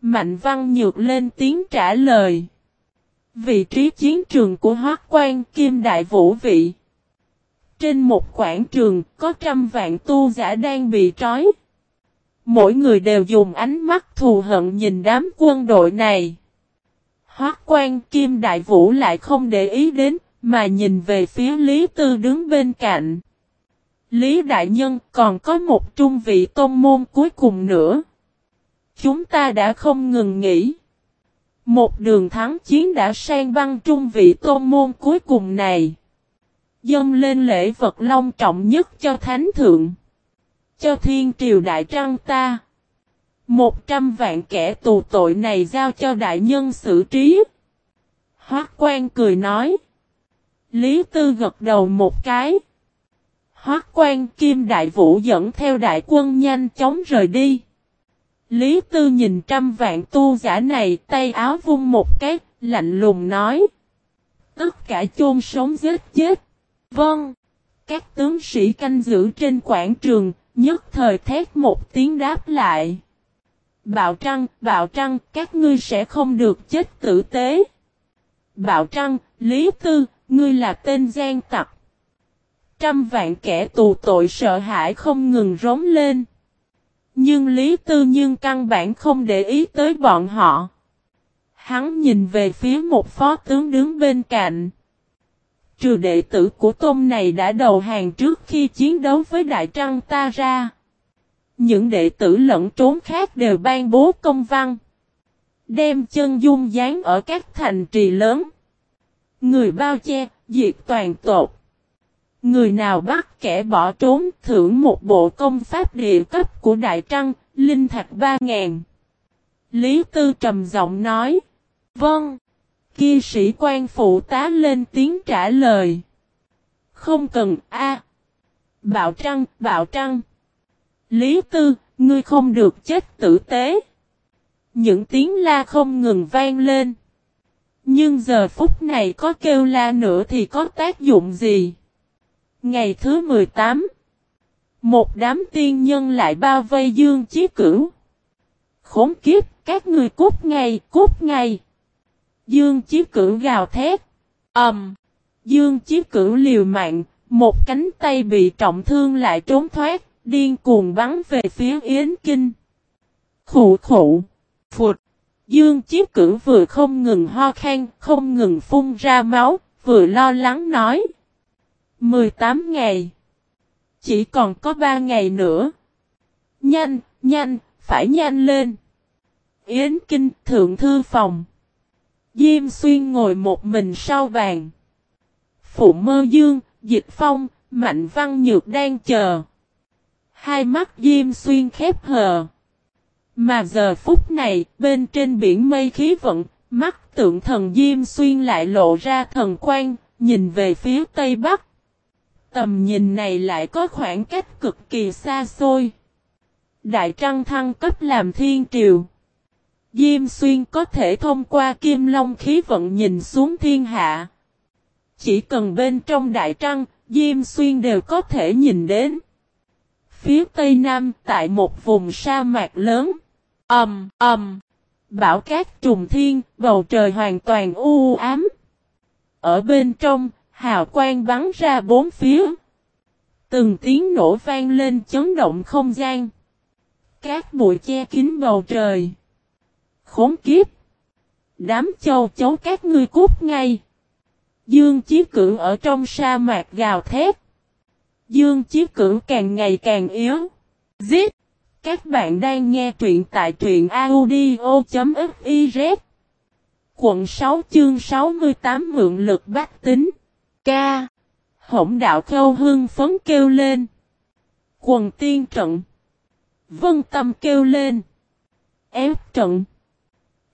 Mạnh văn nhược lên tiếng trả lời. Vị trí chiến trường của Hoác quan Kim Đại Vũ Vị. Trên một quảng trường có trăm vạn tu giả đang bị trói. Mỗi người đều dùng ánh mắt thù hận nhìn đám quân đội này. Hoác quan Kim Đại Vũ lại không để ý đến, mà nhìn về phía Lý Tư đứng bên cạnh. Lý Đại Nhân còn có một trung vị tôn môn cuối cùng nữa. Chúng ta đã không ngừng nghỉ. Một đường thắng chiến đã sang băng trung vị tôn môn cuối cùng này. Dâng lên lễ vật long trọng nhất cho Thánh Thượng. Cho Thiên Triều Đại Trăng ta. Một trăm vạn kẻ tù tội này giao cho đại nhân xử trí. Hoác quan cười nói. Lý Tư gật đầu một cái. Hoác quan Kim Đại Vũ dẫn theo đại quân nhanh chóng rời đi. Lý Tư nhìn trăm vạn tu giả này tay áo vung một cái, lạnh lùng nói. Tất cả chôn sống giết chết. Vâng. Các tướng sĩ canh giữ trên quảng trường, nhất thời thét một tiếng đáp lại. Bạo Trăng, Bạo Trăng, các ngươi sẽ không được chết tử tế. Bạo Trăng, Lý Tư, ngươi là tên gian tặc. Trăm vạn kẻ tù tội sợ hãi không ngừng rống lên. Nhưng Lý Tư Nhưng căn bản không để ý tới bọn họ. Hắn nhìn về phía một phó tướng đứng bên cạnh. Trừ đệ tử của Tôn này đã đầu hàng trước khi chiến đấu với Đại Trăng ta ra. Những đệ tử lẫn trốn khác đều ban bố công văn. Đem chân dung dán ở các thành trì lớn. Người bao che, diệt toàn tột. Người nào bắt kẻ bỏ trốn thưởng một bộ công pháp địa cấp của Đại Trăng, Linh Thạch ba ngàn. Lý Tư trầm giọng nói. Vâng. Kia sĩ quan phụ tá lên tiếng trả lời. Không cần a. Bạo Trăng, Bạo Trăng. Lý Tư, ngươi không được chết tử tế. Những tiếng la không ngừng vang lên. Nhưng giờ phút này có kêu la nữa thì có tác dụng gì? Ngày thứ 18 Một đám tiên nhân lại bao vây Dương Chí Cửu. Khốn kiếp, các người cút ngay, cút ngay. Dương Chí Cửu gào thét. ầm, um, Dương Chí Cửu liều mạng, một cánh tay bị trọng thương lại trốn thoát, điên cuồng bắn về phía Yến Kinh. Khủ khủ, phụt. Dương Chí Cửu vừa không ngừng ho khan, không ngừng phun ra máu, vừa lo lắng nói. 18 ngày. Chỉ còn có 3 ngày nữa. Nhanh, nhanh, phải nhanh lên. Yến Kinh Thượng Thư Phòng. Diêm Xuyên ngồi một mình sau bàn. Phụ mơ dương, Dịch Phong, Mạnh Văn Nhược đang chờ. Hai mắt Diêm Xuyên khép hờ. Mà giờ phút này, bên trên biển mây khí vận, mắt tượng thần Diêm Xuyên lại lộ ra thần quan, nhìn về phía tây bắc. Tầm nhìn này lại có khoảng cách cực kỳ xa xôi. Đại Trăng thăng cấp làm thiên triều. Diêm xuyên có thể thông qua kim long khí vận nhìn xuống thiên hạ. Chỉ cần bên trong Đại Trăng, Diêm xuyên đều có thể nhìn đến. Phía tây nam tại một vùng sa mạc lớn. Ầm, um, ầm. Um, bão cát trùng thiên, bầu trời hoàn toàn u ám. Ở bên trong, hào quang bắn ra bốn phía. Từng tiếng nổ vang lên chấn động không gian. Các bụi che kín bầu trời. Khốn kiếp. Đám châu chấu các ngươi cút ngay. Dương Chí Cử ở trong sa mạc gào thét. Dương Chí Cử càng ngày càng yếu. Giết. Các bạn đang nghe truyện tại truyện audio.fif Quận 6 chương 68 mượn lực bách tính. Ca. Hổng đạo khâu hương phấn kêu lên. Quần tiên trận. Vân tâm kêu lên. Ép trận.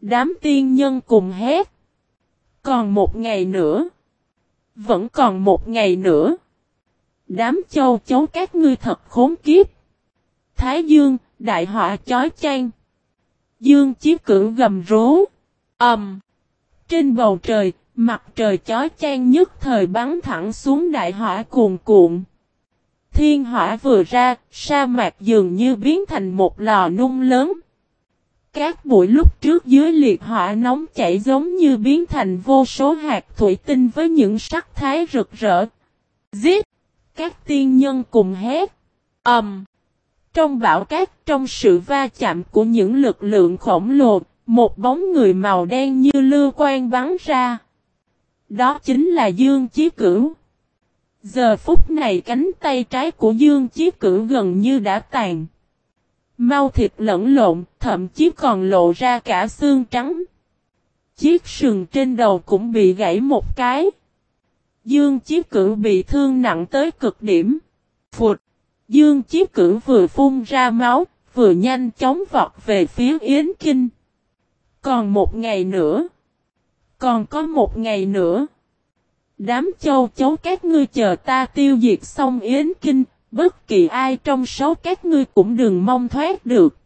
Đám tiên nhân cùng hét. Còn một ngày nữa. Vẫn còn một ngày nữa. Đám châu chấu các ngươi thật khốn kiếp. Thái Dương, đại họa chói chang. Dương chiếc cử gầm rố. Ẩm. Um. Trên bầu trời, mặt trời chói chang nhất thời bắn thẳng xuống đại hỏa cuồn cuộn. Thiên hỏa vừa ra, sa mạc dường như biến thành một lò nung lớn. Các bụi lúc trước dưới liệt hỏa nóng chảy giống như biến thành vô số hạt thủy tinh với những sắc thái rực rỡ. Giết! Các tiên nhân cùng hét. ầm Um, trong bão cát, trong sự va chạm của những lực lượng khổng lồ, một bóng người màu đen như lưu quan bắn ra. Đó chính là Dương Chí Cửu. Giờ phút này cánh tay trái của Dương Chí Cửu gần như đã tàn. Mau thịt lẫn lộn, thậm chí còn lộ ra cả xương trắng. Chiếc sừng trên đầu cũng bị gãy một cái. Dương Chí Cửu bị thương nặng tới cực điểm. Phụt! Dương Chí Cửu vừa phun ra máu, vừa nhanh chóng vọt về phía Yến Kinh. Còn một ngày nữa. Còn có một ngày nữa. Đám châu chấu các ngươi chờ ta tiêu diệt xong Yến Kinh, bất kỳ ai trong số các ngươi cũng đừng mong thoát được.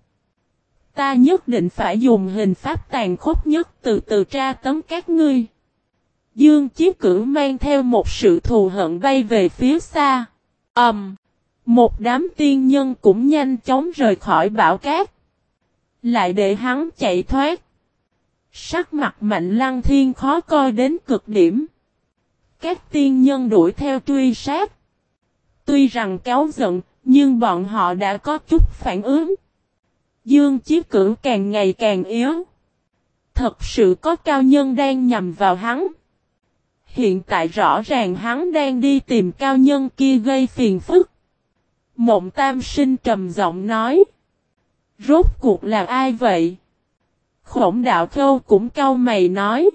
Ta nhất định phải dùng hình pháp tàn khốc nhất từ từ tra tấn các ngươi. Dương Chí Cử mang theo một sự thù hận bay về phía xa. Ầm. Um, một đám tiên nhân cũng nhanh chóng rời khỏi bão cát. Lại để hắn chạy thoát. Sắc mặt mạnh lăng thiên khó coi đến cực điểm. Các tiên nhân đuổi theo truy sát. Tuy rằng kéo giận, nhưng bọn họ đã có chút phản ứng. Dương Chí Cửu càng ngày càng yếu. Thật sự có cao nhân đang nhằm vào hắn. Hiện tại rõ ràng hắn đang đi tìm cao nhân kia gây phiền phức. Mộng tam sinh trầm giọng nói. Rốt cuộc là ai vậy? Khổng đạo khâu cũng cau mày nói.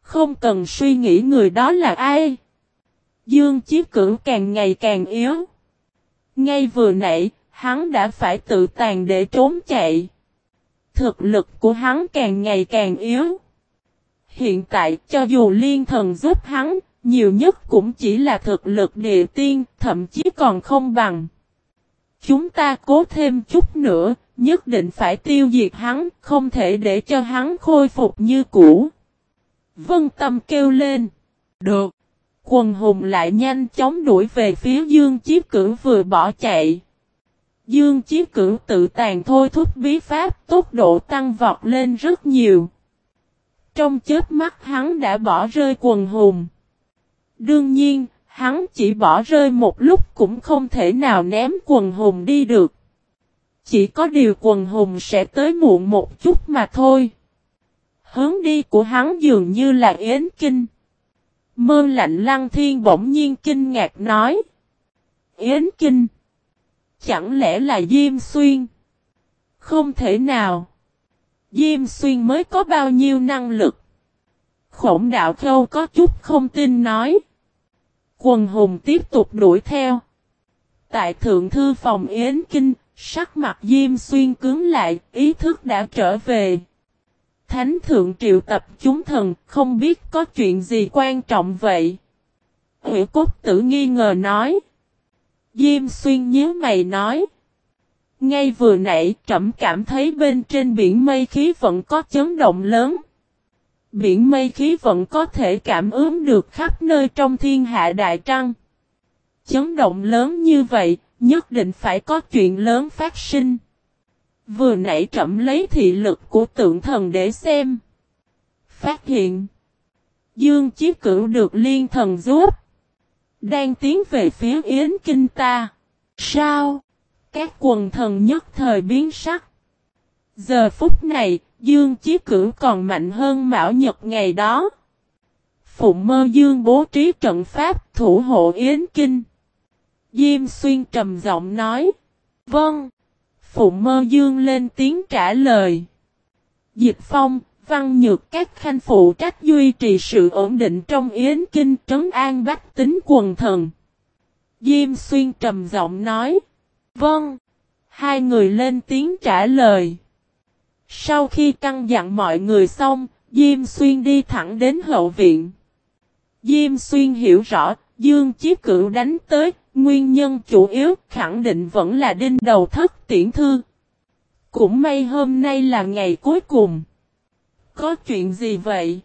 Không cần suy nghĩ người đó là ai. Dương Chí Cửu càng ngày càng yếu. Ngay vừa nãy, hắn đã phải tự tàn để trốn chạy. Thực lực của hắn càng ngày càng yếu. Hiện tại cho dù liên thần giúp hắn, nhiều nhất cũng chỉ là thực lực địa tiên, thậm chí còn không bằng. Chúng ta cố thêm chút nữa, nhất định phải tiêu diệt hắn, không thể để cho hắn khôi phục như cũ. Vân Tâm kêu lên. Được. Quần hùng lại nhanh chóng đuổi về phía Dương Chí Cửu vừa bỏ chạy. Dương Chí Cửu tự tàn thôi thúc bí pháp tốc độ tăng vọt lên rất nhiều. Trong chết mắt hắn đã bỏ rơi quần hùng. Đương nhiên, hắn chỉ bỏ rơi một lúc cũng không thể nào ném quần hùng đi được. Chỉ có điều quần hùng sẽ tới muộn một chút mà thôi. Hướng đi của hắn dường như là Yến Kinh. Mơ lạnh lăng thiên bỗng nhiên kinh ngạc nói. Yến Kinh. Chẳng lẽ là Diêm Xuyên? Không thể nào. Diêm Xuyên mới có bao nhiêu năng lực? Khổng đạo khâu có chút không tin nói. quần hùng tiếp tục đuổi theo. Tại thượng thư phòng Yến Kinh, sắc mặt Diêm Xuyên cứng lại, ý thức đã trở về. Thánh thượng triệu tập chúng thần, không biết có chuyện gì quan trọng vậy. Hữu cốt tử nghi ngờ nói. Diêm Xuyên nhớ mày nói. Ngay vừa nãy trẫm cảm thấy bên trên biển mây khí vẫn có chấn động lớn. Biển mây khí vẫn có thể cảm ứng được khắp nơi trong thiên hạ đại trăng. Chấn động lớn như vậy, nhất định phải có chuyện lớn phát sinh. Vừa nãy trẫm lấy thị lực của tượng thần để xem. Phát hiện. Dương Chí Cửu được liên thần giúp. Đang tiến về phía Yến Kinh ta. Sao? Các quần thần nhất thời biến sắc. Giờ phút này, Dương Chí Cửu còn mạnh hơn Mão Nhật ngày đó. Phụng mơ Dương bố trí trận pháp thủ hộ Yến Kinh. Diêm Xuyên trầm giọng nói. Vâng. Phụng mơ Dương lên tiếng trả lời. Dịch Phong, Văn Nhược các khanh phụ trách duy trì sự ổn định trong Yến Kinh trấn an bách tính quần thần. Diêm Xuyên trầm giọng nói. Vâng. Hai người lên tiếng trả lời. Sau khi căn dặn mọi người xong, Diêm Xuyên đi thẳng đến hậu viện. Diêm Xuyên hiểu rõ, Dương Chí Cửu đánh tới, nguyên nhân chủ yếu khẳng định vẫn là đinh đầu thất tiễn thư. Cũng may hôm nay là ngày cuối cùng. Có chuyện gì vậy?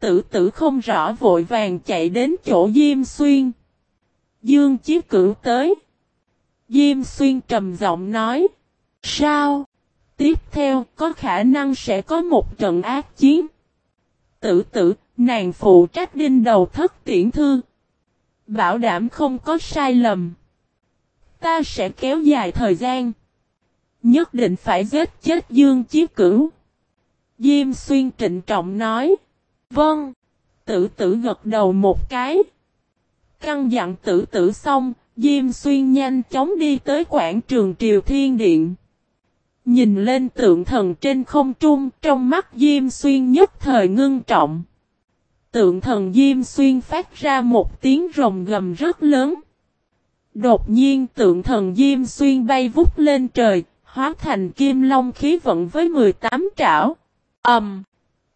Tử tử không rõ vội vàng chạy đến chỗ Diêm Xuyên. Dương chiếc Cửu tới. Diêm Xuyên trầm giọng nói. Sao? Tiếp theo có khả năng sẽ có một trận ác chiến. Tử tử, nàng phụ trách đinh đầu thất tiễn thư. Bảo đảm không có sai lầm. Ta sẽ kéo dài thời gian. Nhất định phải giết chết Dương Chí Cửu. Diêm Xuyên trịnh trọng nói. Vâng. Tử tử gật đầu một cái. Căn dặn tử tử xong, Diêm Xuyên nhanh chóng đi tới quảng trường Triều Thiên Điện. Nhìn lên tượng thần trên không trung, trong mắt Diêm Xuyên nhất thời ngưng trọng. Tượng thần Diêm Xuyên phát ra một tiếng rồng gầm rất lớn. Đột nhiên tượng thần Diêm Xuyên bay vút lên trời, hóa thành kim long khí vận với 18 trảo. âm. Um,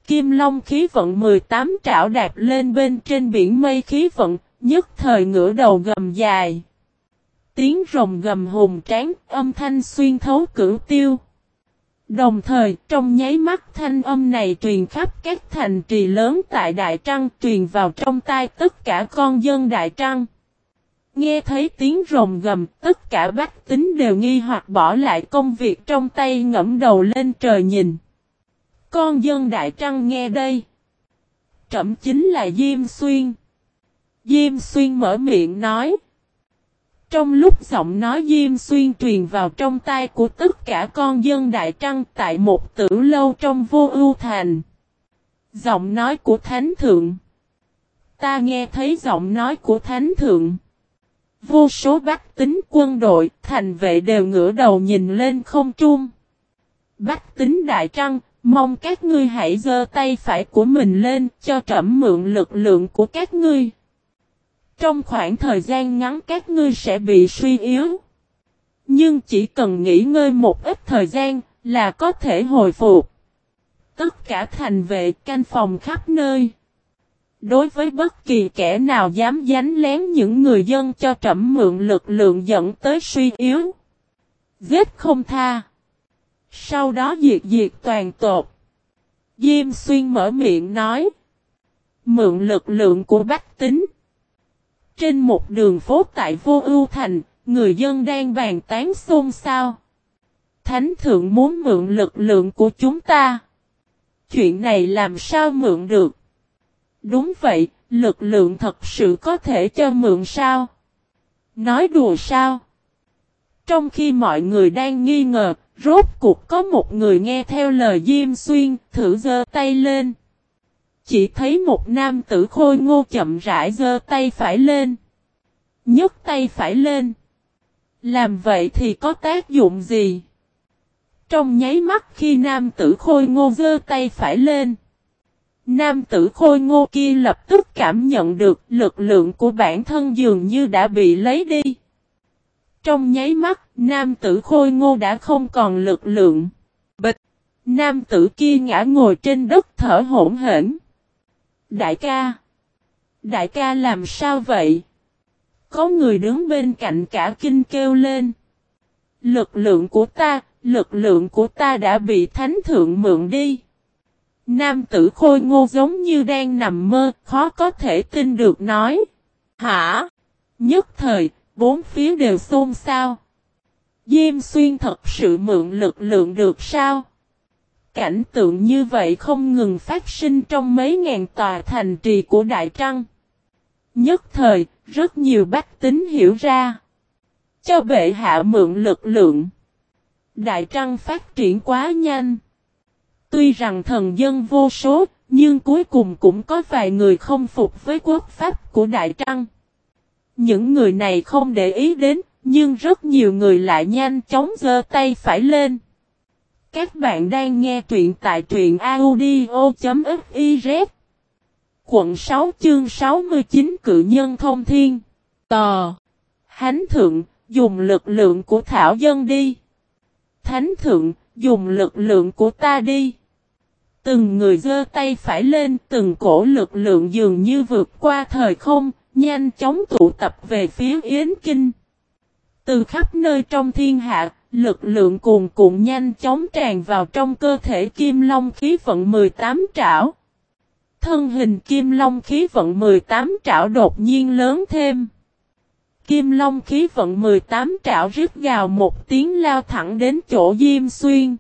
kim long khí vận 18 trảo đạp lên bên trên biển mây khí vận, nhất thời ngửa đầu gầm dài. Tiếng rồng gầm hùng tráng, âm thanh xuyên thấu cửu tiêu. Đồng thời, trong nháy mắt thanh âm này truyền khắp các thành trì lớn tại Đại Trăng truyền vào trong tai tất cả con dân Đại Trăng. Nghe thấy tiếng rồng gầm, tất cả bách tính đều nghi hoặc bỏ lại công việc trong tay ngẫm đầu lên trời nhìn. Con dân Đại Trăng nghe đây. Trẩm chính là Diêm Xuyên. Diêm Xuyên mở miệng nói. Trong lúc giọng nói Diêm Xuyên truyền vào trong tai của tất cả con dân Đại Trăng tại một tử lâu trong vô ưu thành. Giọng nói của Thánh Thượng. Ta nghe thấy giọng nói của Thánh Thượng. Vô số bách tính quân đội, thành vệ đều ngửa đầu nhìn lên không trung. Bách tính Đại Trăng, mong các ngươi hãy giơ tay phải của mình lên cho trẫm mượn lực lượng của các ngươi. Trong khoảng thời gian ngắn các ngươi sẽ bị suy yếu. Nhưng chỉ cần nghỉ ngơi một ít thời gian là có thể hồi phục. Tất cả thành vệ canh phòng khắp nơi. Đối với bất kỳ kẻ nào dám dánh lén những người dân cho trẫm mượn lực lượng dẫn tới suy yếu. Giết không tha. Sau đó diệt diệt toàn tột. Diêm xuyên mở miệng nói. Mượn lực lượng của bách tính. Trên một đường phố tại Vô Ưu Thành, người dân đang bàn tán xôn xao. Thánh thượng muốn mượn lực lượng của chúng ta. Chuyện này làm sao mượn được? Đúng vậy, lực lượng thật sự có thể cho mượn sao? Nói đùa sao? Trong khi mọi người đang nghi ngờ, rốt cuộc có một người nghe theo lời Diêm Xuyên, thử giơ tay lên. Chỉ thấy một nam tử khôi ngô chậm rãi giơ tay phải lên. nhấc tay phải lên. Làm vậy thì có tác dụng gì? Trong nháy mắt khi nam tử khôi ngô giơ tay phải lên. Nam tử khôi ngô kia lập tức cảm nhận được lực lượng của bản thân dường như đã bị lấy đi. Trong nháy mắt, nam tử khôi ngô đã không còn lực lượng. Bịch! Nam tử kia ngã ngồi trên đất thở hổn hển. Đại ca! Đại ca làm sao vậy? Có người đứng bên cạnh cả kinh kêu lên. Lực lượng của ta, lực lượng của ta đã bị thánh thượng mượn đi. Nam tử khôi ngô giống như đang nằm mơ, khó có thể tin được nói. Hả? Nhất thời, bốn phía đều xôn xao. Diêm xuyên thật sự mượn lực lượng được sao? Cảnh tượng như vậy không ngừng phát sinh trong mấy ngàn tòa thành trì của Đại Trăng. Nhất thời, rất nhiều bách tính hiểu ra. Cho bệ hạ mượn lực lượng. Đại Trăng phát triển quá nhanh. Tuy rằng thần dân vô số, nhưng cuối cùng cũng có vài người không phục với quốc pháp của Đại Trăng. Những người này không để ý đến, nhưng rất nhiều người lại nhanh chóng giơ tay phải lên. Các bạn đang nghe truyện tại truyện audio.fiz Quận 6 chương 69 cự nhân thông thiên Tò Hánh thượng, dùng lực lượng của Thảo Dân đi. Thánh thượng, dùng lực lượng của ta đi. Từng người giơ tay phải lên, từng cổ lực lượng dường như vượt qua thời không, nhanh chóng tụ tập về phía Yến Kinh. Từ khắp nơi trong thiên hạ, lực lượng cuồn cuộn nhanh chóng tràn vào trong cơ thể Kim Long khí vận 18 trảo. Thân hình Kim Long khí vận 18 trảo đột nhiên lớn thêm. Kim Long khí vận 18 trảo rít gào một tiếng lao thẳng đến chỗ Diêm Xuyên.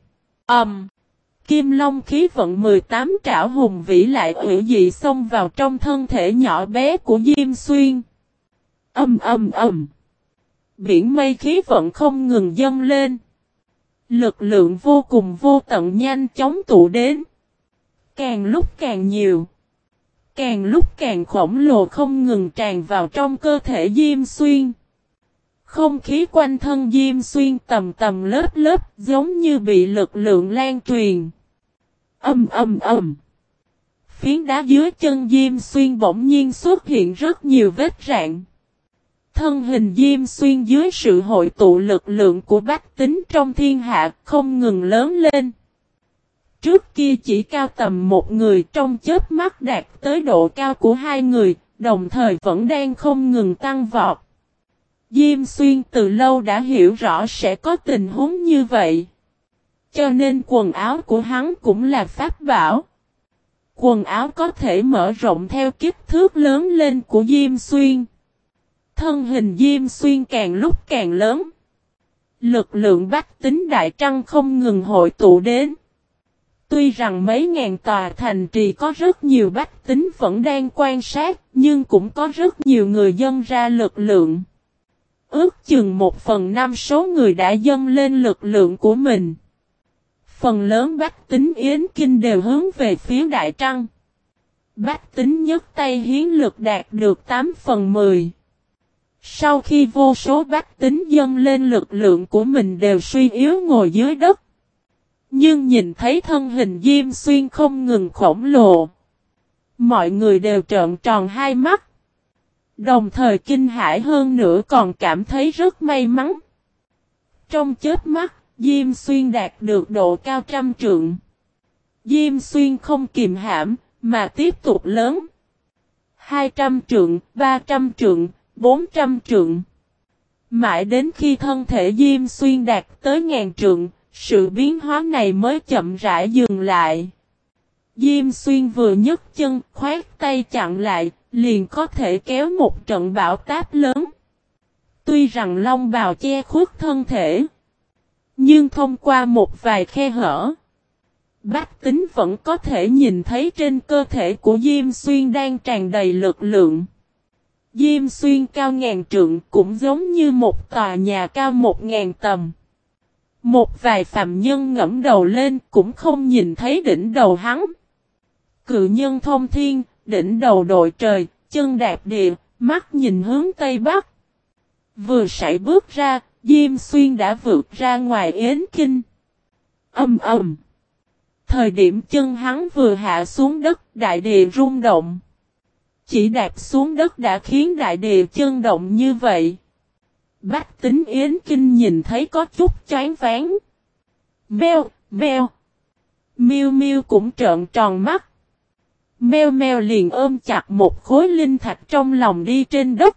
Ầm! Um, Kim Long khí vận 18 trảo hùng vĩ lại ủy dị xông vào trong thân thể nhỏ bé của Diêm Xuyên. Âm âm âm. Biển mây khí vận không ngừng dâng lên. Lực lượng vô cùng vô tận nhanh chóng tụ đến. Càng lúc càng nhiều. Càng lúc càng khổng lồ không ngừng tràn vào trong cơ thể Diêm Xuyên. Không khí quanh thân Diêm Xuyên tầm tầm lớp lớp giống như bị lực lượng lan truyền. Âm âm âm. Phiến đá dưới chân Diêm Xuyên bỗng nhiên xuất hiện rất nhiều vết rạn. Thân hình Diêm Xuyên dưới sự hội tụ lực lượng của bách tính trong thiên hạ không ngừng lớn lên. Trước kia chỉ cao tầm một người trong chết mắt đạt tới độ cao của hai người, đồng thời vẫn đang không ngừng tăng vọt. Diêm Xuyên từ lâu đã hiểu rõ sẽ có tình huống như vậy. Cho nên quần áo của hắn cũng là pháp bảo. Quần áo có thể mở rộng theo kích thước lớn lên của Diêm Xuyên. Thân hình Diêm Xuyên càng lúc càng lớn. Lực lượng bách tính đại trăng không ngừng hội tụ đến. Tuy rằng mấy ngàn tòa thành trì có rất nhiều bách tính vẫn đang quan sát, nhưng cũng có rất nhiều người dân ra lực lượng. Ước chừng một phần năm số người đã dâng lên lực lượng của mình. Phần lớn bách tính Yến Kinh đều hướng về phía Đại Trăng. Bách tính nhất tay hiến lực đạt được 8 phần 10. Sau khi vô số bách tính dâng lên lực lượng của mình đều suy yếu ngồi dưới đất. Nhưng nhìn thấy thân hình Diêm Xuyên không ngừng khổng lồ. Mọi người đều trợn tròn hai mắt. Đồng thời kinh hãi hơn nữa còn cảm thấy rất may mắn. Trong chết mắt, Diêm Xuyên đạt được độ cao trăm trượng. Diêm Xuyên không kìm hãm, mà tiếp tục lớn. 200 trượng, 300 trượng, 400 trượng. Mãi đến khi thân thể Diêm Xuyên đạt tới ngàn trượng, sự biến hóa này mới chậm rãi dừng lại. Diêm Xuyên vừa nhấc chân khoát tay chặn lại, liền có thể kéo một trận bão táp lớn. Tuy rằng long bào che khuất thân thể, nhưng thông qua một vài khe hở, bách tính vẫn có thể nhìn thấy trên cơ thể của Diêm Xuyên đang tràn đầy lực lượng. Diêm Xuyên cao ngàn trượng cũng giống như một tòa nhà cao một ngàn tầm. Một vài phạm nhân ngẫm đầu lên cũng không nhìn thấy đỉnh đầu hắn. Cự nhân thông thiên, đỉnh đầu đội trời, chân đạp địa, mắt nhìn hướng Tây Bắc. Vừa sải bước ra, Diêm Xuyên đã vượt ra ngoài Yến Kinh. Âm ầm. Thời điểm chân hắn vừa hạ xuống đất, đại địa rung động. Chỉ đạp xuống đất đã khiến đại địa chân động như vậy. Bách tính Yến Kinh nhìn thấy có chút chán ván. Mèo, mèo. miu miu cũng trợn tròn mắt. Mèo mèo liền ôm chặt một khối linh thạch trong lòng đi trên đất.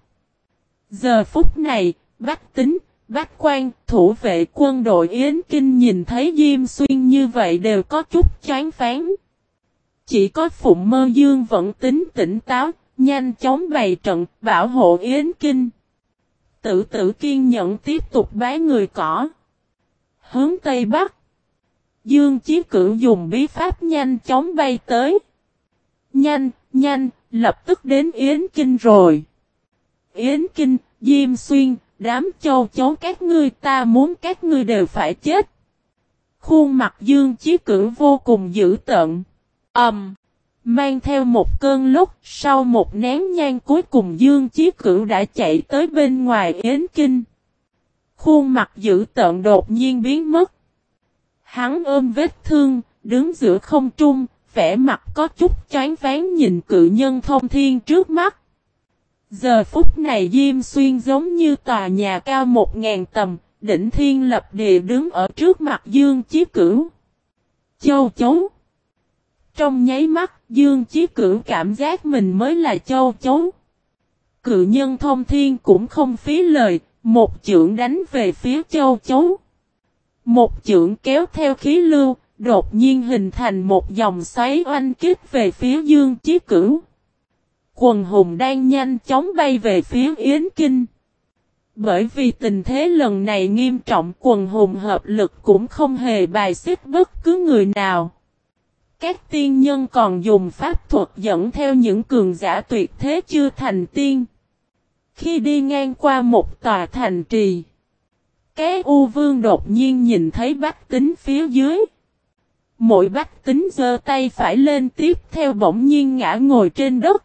Giờ phút này, bách tính, bách quan, thủ vệ quân đội Yến Kinh nhìn thấy Diêm Xuyên như vậy đều có chút chán phán. Chỉ có Phụng Mơ Dương vẫn tính tỉnh táo, nhanh chóng bày trận, bảo hộ Yến Kinh. Tử tử kiên nhẫn tiếp tục bái người cỏ. Hướng Tây Bắc. Dương Chí Cửu dùng bí pháp nhanh chóng bay tới. Nhanh, nhanh, lập tức đến Yến Kinh rồi. Yến Kinh, Diêm Xuyên, đám châu chấu các ngươi ta muốn các ngươi đều phải chết. Khuôn mặt Dương Chí Cửu vô cùng dữ tợn. Ầm. Um, mang theo một cơn lúc, sau một nén nhang cuối cùng Dương Chí Cửu đã chạy tới bên ngoài Yến Kinh. Khuôn mặt dữ tợn đột nhiên biến mất. Hắn ôm vết thương, đứng giữa không trung, vẻ mặt có chút chán ván nhìn cự nhân thông thiên trước mắt. Giờ phút này Diêm Xuyên giống như tòa nhà cao một ngàn tầm, đỉnh thiên lập địa đứng ở trước mặt Dương Chí Cửu. Châu chấu. Trong nháy mắt, Dương Chí Cửu cảm giác mình mới là châu chấu. Cự nhân thông thiên cũng không phí lời, một chưởng đánh về phía châu chấu. Một chưởng kéo theo khí lưu, đột nhiên hình thành một dòng xoáy oanh kích về phía Dương Chí Cửu. Quần hùng đang nhanh chóng bay về phía Yến Kinh. Bởi vì tình thế lần này nghiêm trọng quần hùng hợp lực cũng không hề bài xích bất cứ người nào. Các tiên nhân còn dùng pháp thuật dẫn theo những cường giả tuyệt thế chưa thành tiên. Khi đi ngang qua một tòa thành trì, cái U Vương đột nhiên nhìn thấy bách tính phía dưới. Mỗi bách tính giơ tay phải lên tiếp theo bỗng nhiên ngã ngồi trên đất.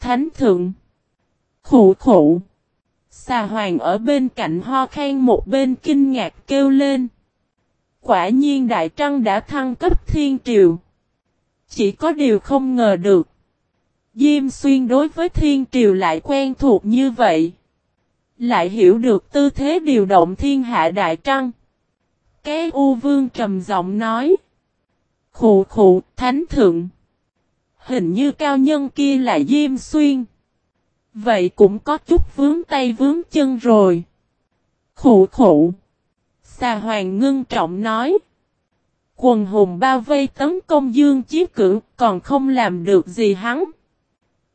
Thánh thượng. Khủ khủ. Xà hoàng ở bên cạnh ho khen một bên kinh ngạc kêu lên. Quả nhiên Đại Trăng đã thăng cấp thiên triều. Chỉ có điều không ngờ được. Diêm xuyên đối với thiên triều lại quen thuộc như vậy. Lại hiểu được tư thế điều động thiên hạ Đại Trăng. Cái U Vương trầm giọng nói. Khủ khủ, thánh thượng. Hình như cao nhân kia là Diêm Xuyên. Vậy cũng có chút vướng tay vướng chân rồi. Khủ khủ. Xà hoàng ngưng trọng nói. Quần hùng bao vây tấn công Dương Chí Cửu còn không làm được gì hắn.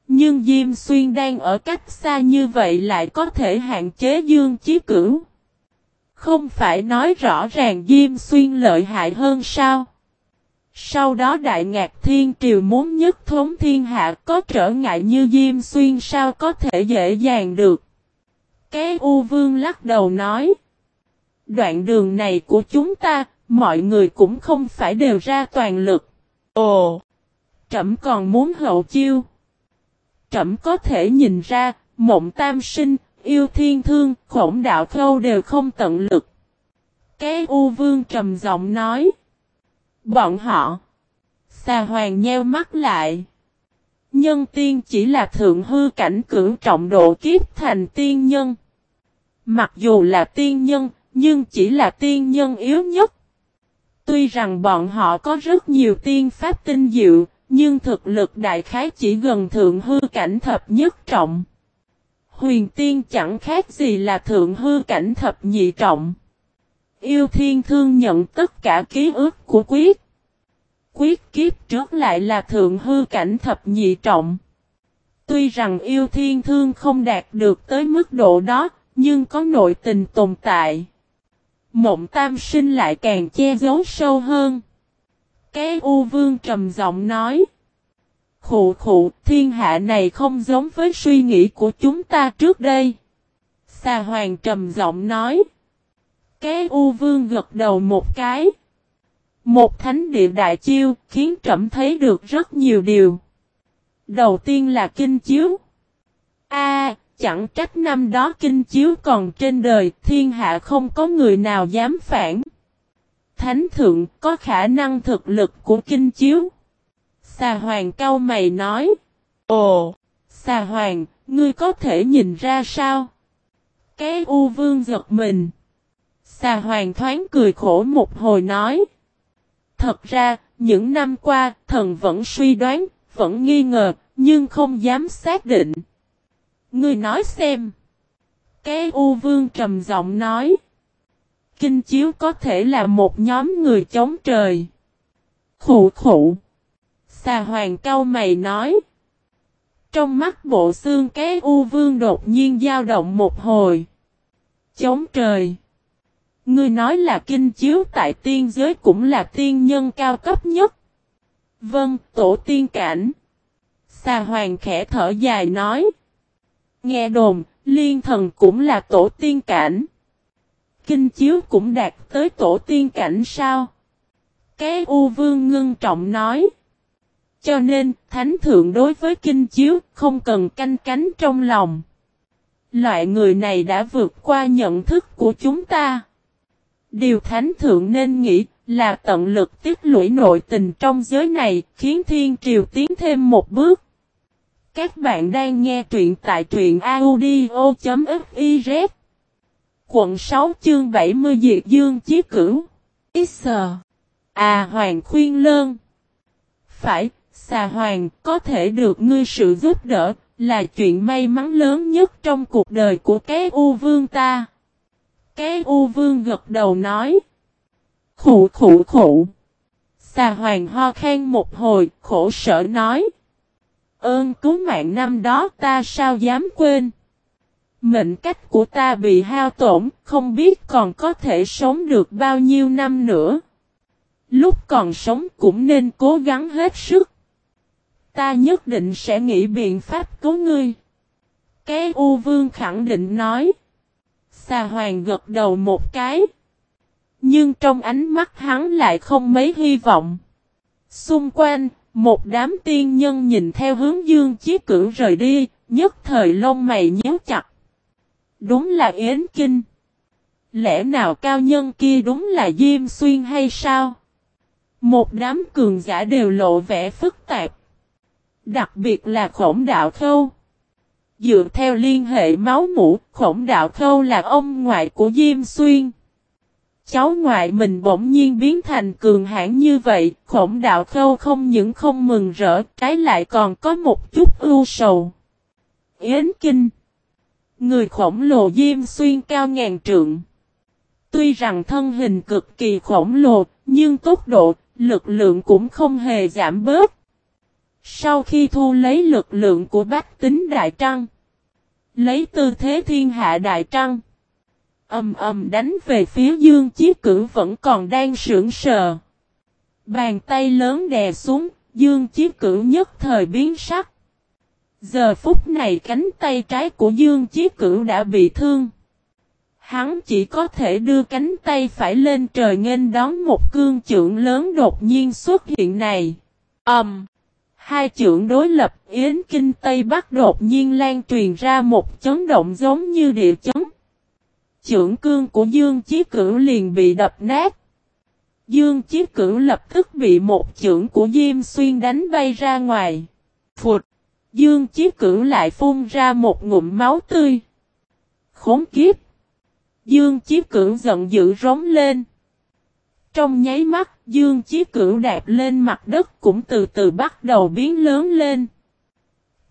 Nhưng Diêm Xuyên đang ở cách xa như vậy lại có thể hạn chế Dương Chí Cửu. Không phải nói rõ ràng Diêm Xuyên lợi hại hơn sao? Sau đó Đại Ngạc Thiên Triều muốn nhất thống thiên hạ có trở ngại như Diêm Xuyên sao có thể dễ dàng được. Cái U Vương lắc đầu nói. Đoạn đường này của chúng ta, mọi người cũng không phải đều ra toàn lực. Ồ! trẫm còn muốn hậu chiêu. trẫm có thể nhìn ra, mộng tam sinh, yêu thiên thương, khổng đạo khâu đều không tận lực. Cái U Vương trầm giọng nói. Bọn họ. Xà hoàng nheo mắt lại. Nhân tiên chỉ là thượng hư cảnh cưỡng trọng độ kiếp thành tiên nhân. Mặc dù là tiên nhân, nhưng chỉ là tiên nhân yếu nhất. Tuy rằng bọn họ có rất nhiều tiên pháp tinh diệu, nhưng thực lực đại khái chỉ gần thượng hư cảnh thập nhất trọng. Huyền tiên chẳng khác gì là thượng hư cảnh thập nhị trọng. Yêu thiên thương nhận tất cả ký ức của quyết. Quyết kiếp trước lại là thượng hư cảnh thập nhị trọng. Tuy rằng yêu thiên thương không đạt được tới mức độ đó, nhưng có nội tình tồn tại. Mộng tam sinh lại càng che giấu sâu hơn. Cái U Vương trầm giọng nói. Khụ khụ, thiên hạ này không giống với suy nghĩ của chúng ta trước đây. Xà Hoàng trầm giọng nói. Cái U Vương gật đầu một cái. Một thánh địa đại chiêu khiến trẫm thấy được rất nhiều điều. Đầu tiên là kinh chiếu. A, chẳng trách năm đó kinh chiếu còn trên đời, thiên hạ không có người nào dám phản. Thánh thượng có khả năng thực lực của kinh chiếu. Xà hoàng cao mày nói. Ồ, xà hoàng, ngươi có thể nhìn ra sao? Cái u vương giật mình. Xà hoàng thoáng cười khổ một hồi nói. Thật ra, những năm qua, thần vẫn suy đoán, vẫn nghi ngờ, nhưng không dám xác định. Ngươi nói xem. Cái U Vương trầm giọng nói. Kinh chiếu có thể là một nhóm người chống trời. Khủ khủ. Xà hoàng cao mày nói. Trong mắt bộ xương cái U Vương đột nhiên dao động một hồi. Chống trời. Ngươi nói là kinh chiếu tại tiên giới cũng là tiên nhân cao cấp nhất. Vâng, tổ tiên cảnh. Xà hoàng khẽ thở dài nói. Nghe đồn, liên thần cũng là tổ tiên cảnh. Kinh chiếu cũng đạt tới tổ tiên cảnh sao? Cái U Vương ngưng trọng nói. Cho nên, Thánh Thượng đối với Kinh Chiếu không cần canh cánh trong lòng. Loại người này đã vượt qua nhận thức của chúng ta. Điều Thánh Thượng nên nghĩ là tận lực tiết lũy nội tình trong giới này khiến Thiên Triều tiến thêm một bước. Các bạn đang nghe truyện tại truyện audio.fiz Quận 6 chương 70 Diệt Dương Chí Cửu. X. À Hoàng Khuyên Lơn. Phải, xà Hoàng có thể được ngươi sự giúp đỡ là chuyện may mắn lớn nhất trong cuộc đời của cái U Vương ta. Cái U Vương gật đầu nói. Khủ khủ khủ Xà Hoàng ho khen một hồi khổ sở nói. Ơn cứu mạng năm đó ta sao dám quên. Mệnh cách của ta bị hao tổn, không biết còn có thể sống được bao nhiêu năm nữa. Lúc còn sống cũng nên cố gắng hết sức. Ta nhất định sẽ nghĩ biện pháp cứu ngươi. Cái U Vương khẳng định nói. Xà Hoàng gật đầu một cái. Nhưng trong ánh mắt hắn lại không mấy hy vọng. Xung quanh, một đám tiên nhân nhìn theo hướng dương chí cử rời đi, nhất thời lông mày nhíu chặt. Đúng là Yến Kinh. Lẽ nào cao nhân kia đúng là Diêm Xuyên hay sao? Một đám cường giả đều lộ vẻ phức tạp. Đặc biệt là khổng đạo khâu. Dựa theo liên hệ máu mũ, khổng đạo khâu là ông ngoại của Diêm Xuyên. Cháu ngoại mình bỗng nhiên biến thành cường hãn như vậy, khổng đạo khâu không những không mừng rỡ, trái lại còn có một chút ưu sầu. Yến Kinh Người khổng lồ diêm xuyên cao ngàn trượng. Tuy rằng thân hình cực kỳ khổng lồ, nhưng tốc độ, lực lượng cũng không hề giảm bớt. Sau khi thu lấy lực lượng của bách tính Đại Trăng, lấy tư thế thiên hạ Đại Trăng, Âm âm đánh về phía Dương Chí Cử vẫn còn đang sưởng sờ. Bàn tay lớn đè xuống, Dương Chí Cử nhất thời biến sắc. Giờ phút này cánh tay trái của Dương Chí Cử đã bị thương. Hắn chỉ có thể đưa cánh tay phải lên trời nghênh đón một cương trưởng lớn đột nhiên xuất hiện này. Ầm. Um, hai trưởng đối lập Yến Kinh Tây Bắc đột nhiên lan truyền ra một chấn động giống như địa chấn trưởng cương của Dương Chí Cửu liền bị đập nát. Dương Chí Cửu lập tức bị một trưởng của Diêm Xuyên đánh bay ra ngoài. Phụt! Dương Chí Cửu lại phun ra một ngụm máu tươi. Khốn kiếp! Dương Chí Cửu giận dữ rống lên. Trong nháy mắt, Dương Chí Cửu đạp lên mặt đất cũng từ từ bắt đầu biến lớn lên.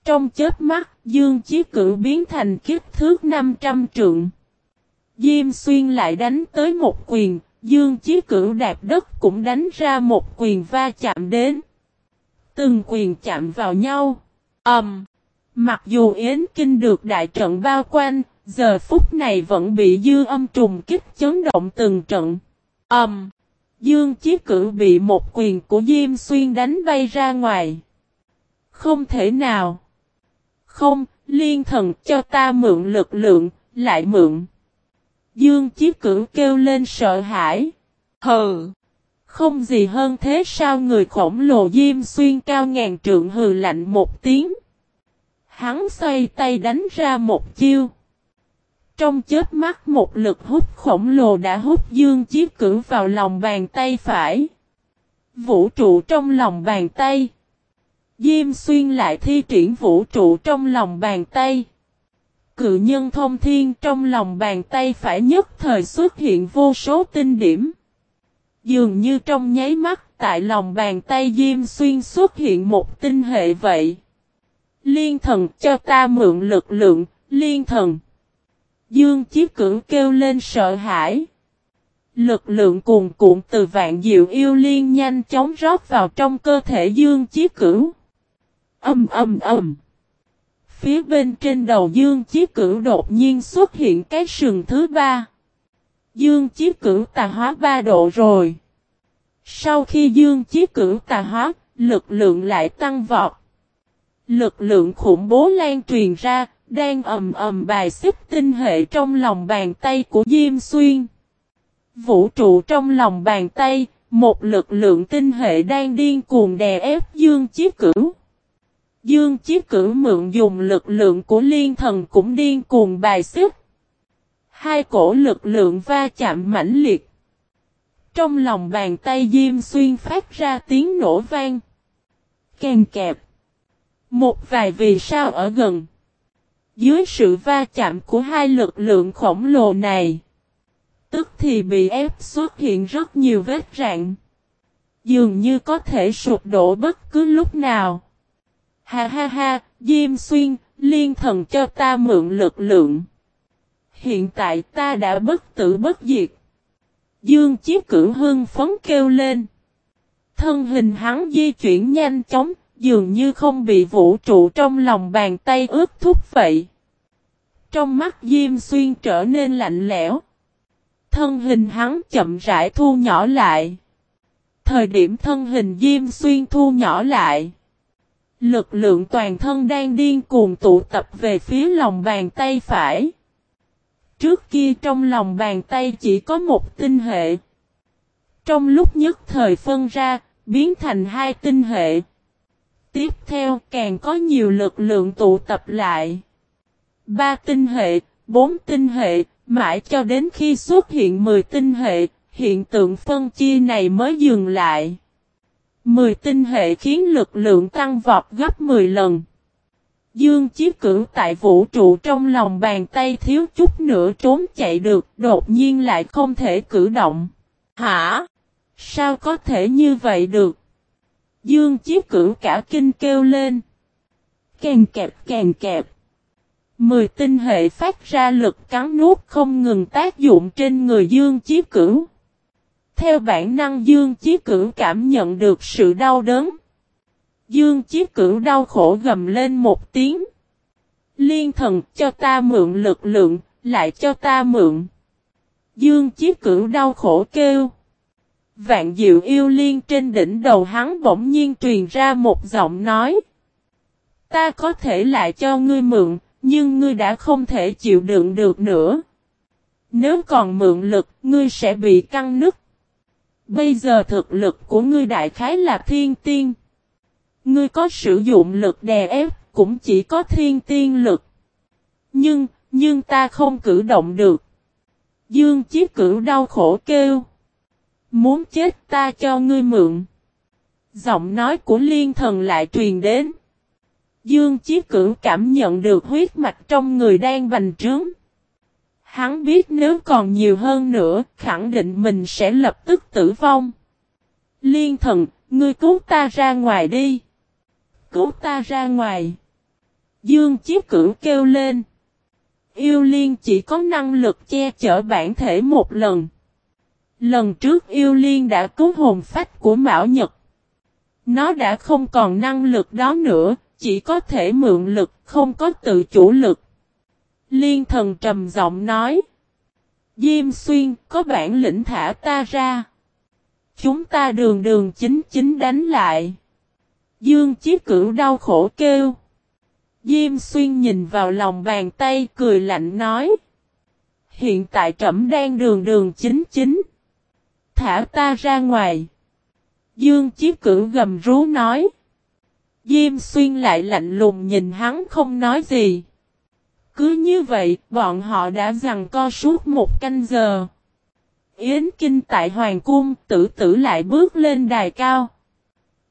Trong chết mắt, Dương Chí Cửu biến thành kiếp thước 500 trượng. Diêm xuyên lại đánh tới một quyền, Dương Chí Cửu đạp đất cũng đánh ra một quyền va chạm đến. Từng quyền chạm vào nhau. Ầm. Um, mặc dù Yến Kinh được đại trận bao quanh, giờ phút này vẫn bị dư âm trùng kích chấn động từng trận. Ầm. Um, Dương Chí Cửu bị một quyền của Diêm Xuyên đánh bay ra ngoài. Không thể nào. Không, liên thần cho ta mượn lực lượng, lại mượn. Dương Chí Cửu kêu lên sợ hãi. Hừ! Không gì hơn thế sao người khổng lồ diêm xuyên cao ngàn trượng hừ lạnh một tiếng. Hắn xoay tay đánh ra một chiêu. Trong chết mắt một lực hút khổng lồ đã hút Dương Chí Cửu vào lòng bàn tay phải. Vũ trụ trong lòng bàn tay. Diêm xuyên lại thi triển vũ trụ trong lòng bàn tay. Cự nhân thông thiên trong lòng bàn tay phải nhất thời xuất hiện vô số tinh điểm. Dường như trong nháy mắt tại lòng bàn tay Diêm Xuyên xuất hiện một tinh hệ vậy. Liên thần cho ta mượn lực lượng, liên thần. Dương Chí Cửu kêu lên sợ hãi. Lực lượng cuồn cuộn từ vạn diệu yêu liên nhanh chóng rót vào trong cơ thể Dương Chí Cửu. Âm âm âm. Phía bên trên đầu Dương Chí Cửu đột nhiên xuất hiện cái sừng thứ ba. Dương Chí Cửu tà hóa ba độ rồi. Sau khi Dương Chí Cửu tà hóa, lực lượng lại tăng vọt. Lực lượng khủng bố lan truyền ra, đang ầm ầm bài xích tinh hệ trong lòng bàn tay của Diêm Xuyên. Vũ trụ trong lòng bàn tay, một lực lượng tinh hệ đang điên cuồng đè ép Dương Chí Cửu. Dương Chí Cửu mượn dùng lực lượng của liên thần cũng điên cuồng bài xích. Hai cổ lực lượng va chạm mãnh liệt. Trong lòng bàn tay Diêm Xuyên phát ra tiếng nổ vang. Càng kẹp. Một vài vì sao ở gần. Dưới sự va chạm của hai lực lượng khổng lồ này. Tức thì bị ép xuất hiện rất nhiều vết rạn. Dường như có thể sụp đổ bất cứ lúc nào. Ha ha ha, Diêm Xuyên, liên thần cho ta mượn lực lượng. Hiện tại ta đã bất tử bất diệt. Dương Chiếc Cửu Hưng phấn kêu lên. Thân hình hắn di chuyển nhanh chóng, dường như không bị vũ trụ trong lòng bàn tay ướt thúc vậy. Trong mắt Diêm Xuyên trở nên lạnh lẽo. Thân hình hắn chậm rãi thu nhỏ lại. Thời điểm thân hình Diêm Xuyên thu nhỏ lại. Lực lượng toàn thân đang điên cuồng tụ tập về phía lòng bàn tay phải. Trước kia trong lòng bàn tay chỉ có một tinh hệ. Trong lúc nhất thời phân ra, biến thành hai tinh hệ. Tiếp theo càng có nhiều lực lượng tụ tập lại. Ba tinh hệ, bốn tinh hệ, mãi cho đến khi xuất hiện 10 tinh hệ, hiện tượng phân chia này mới dừng lại. 10 tinh hệ khiến lực lượng tăng vọt gấp 10 lần. Dương Chí Cửu tại vũ trụ trong lòng bàn tay thiếu chút nữa trốn chạy được, đột nhiên lại không thể cử động. Hả? Sao có thể như vậy được? Dương Chí Cửu cả kinh kêu lên. Càng kẹp càng kẹp. Mười tinh hệ phát ra lực cắn nuốt không ngừng tác dụng trên người Dương Chí Cửu. Theo bản năng Dương Chí Cửu cảm nhận được sự đau đớn. Dương Chí Cửu đau khổ gầm lên một tiếng. Liên thần cho ta mượn lực lượng, lại cho ta mượn. Dương Chí Cửu đau khổ kêu. Vạn diệu yêu liên trên đỉnh đầu hắn bỗng nhiên truyền ra một giọng nói. Ta có thể lại cho ngươi mượn, nhưng ngươi đã không thể chịu đựng được nữa. Nếu còn mượn lực, ngươi sẽ bị căng nứt. Bây giờ thực lực của ngươi đại khái là thiên tiên. Ngươi có sử dụng lực đè ép, cũng chỉ có thiên tiên lực. Nhưng, nhưng ta không cử động được. Dương Chí cửu đau khổ kêu. Muốn chết ta cho ngươi mượn. Giọng nói của liên thần lại truyền đến. Dương Chí Cửu cảm nhận được huyết mạch trong người đang bành trướng. Hắn biết nếu còn nhiều hơn nữa, khẳng định mình sẽ lập tức tử vong. Liên thần, ngươi cứu ta ra ngoài đi. Cứu ta ra ngoài. Dương Chiếc Cửu kêu lên. Yêu Liên chỉ có năng lực che chở bản thể một lần. Lần trước Yêu Liên đã cứu hồn phách của Mão Nhật. Nó đã không còn năng lực đó nữa, chỉ có thể mượn lực, không có tự chủ lực. Liên thần trầm giọng nói. Diêm xuyên, có bản lĩnh thả ta ra. Chúng ta đường đường chính chính đánh lại. Dương Chí Cửu đau khổ kêu. Diêm xuyên nhìn vào lòng bàn tay cười lạnh nói. Hiện tại trẫm đang đường đường chính chính. Thả ta ra ngoài. Dương Chí Cửu gầm rú nói. Diêm xuyên lại lạnh lùng nhìn hắn không nói gì. Cứ như vậy, bọn họ đã rằng co suốt một canh giờ. Yến Kinh tại Hoàng Cung, tử tử lại bước lên đài cao.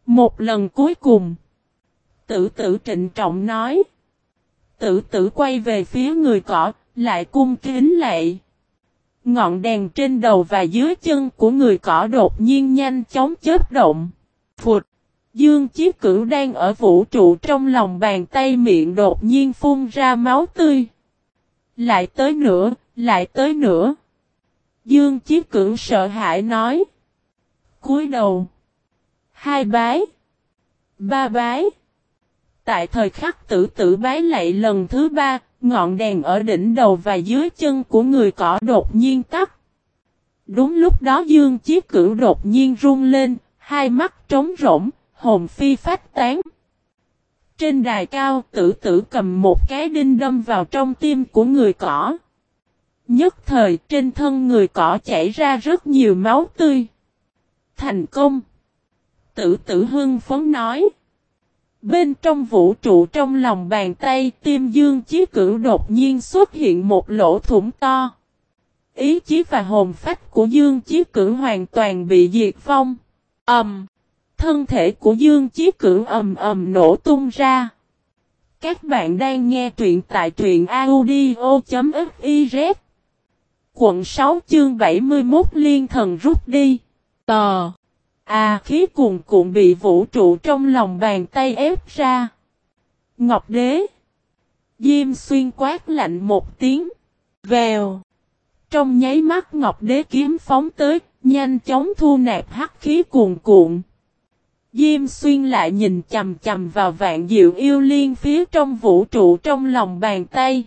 Một lần cuối cùng, tử tử trịnh trọng nói. Tử tử quay về phía người cỏ, lại cung kính lệ. Ngọn đèn trên đầu và dưới chân của người cỏ đột nhiên nhanh chóng chớp động. Phụt! Dương Chí Cửu đang ở vũ trụ trong lòng bàn tay miệng đột nhiên phun ra máu tươi. Lại tới nữa, lại tới nữa. Dương Chí Cửu sợ hãi nói. cúi đầu. Hai bái. Ba bái. Tại thời khắc tử tử bái lạy lần thứ ba, ngọn đèn ở đỉnh đầu và dưới chân của người cỏ đột nhiên tắt. Đúng lúc đó Dương Chí Cửu đột nhiên run lên, hai mắt trống rỗng, hồn phi phách tán. Trên đài cao tử tử cầm một cái đinh đâm vào trong tim của người cỏ. Nhất thời trên thân người cỏ chảy ra rất nhiều máu tươi. Thành công. Tử tử hưng phấn nói. Bên trong vũ trụ trong lòng bàn tay tim dương chí cửu đột nhiên xuất hiện một lỗ thủng to. Ý chí và hồn phách của dương chí cửu hoàn toàn bị diệt vong. Ẩm. Um, thân thể của Dương Chí Cửu ầm ầm nổ tung ra. Các bạn đang nghe truyện tại truyện audio.fiz. Quận 6 chương 71 liên thần rút đi. Tò. À khí cuồn cuộn bị vũ trụ trong lòng bàn tay ép ra. Ngọc đế. Diêm xuyên quát lạnh một tiếng. Vèo. Trong nháy mắt Ngọc đế kiếm phóng tới, nhanh chóng thu nạp hắc khí cuồn cuộn. Diêm xuyên lại nhìn chầm chầm vào vạn diệu yêu liên phía trong vũ trụ trong lòng bàn tay.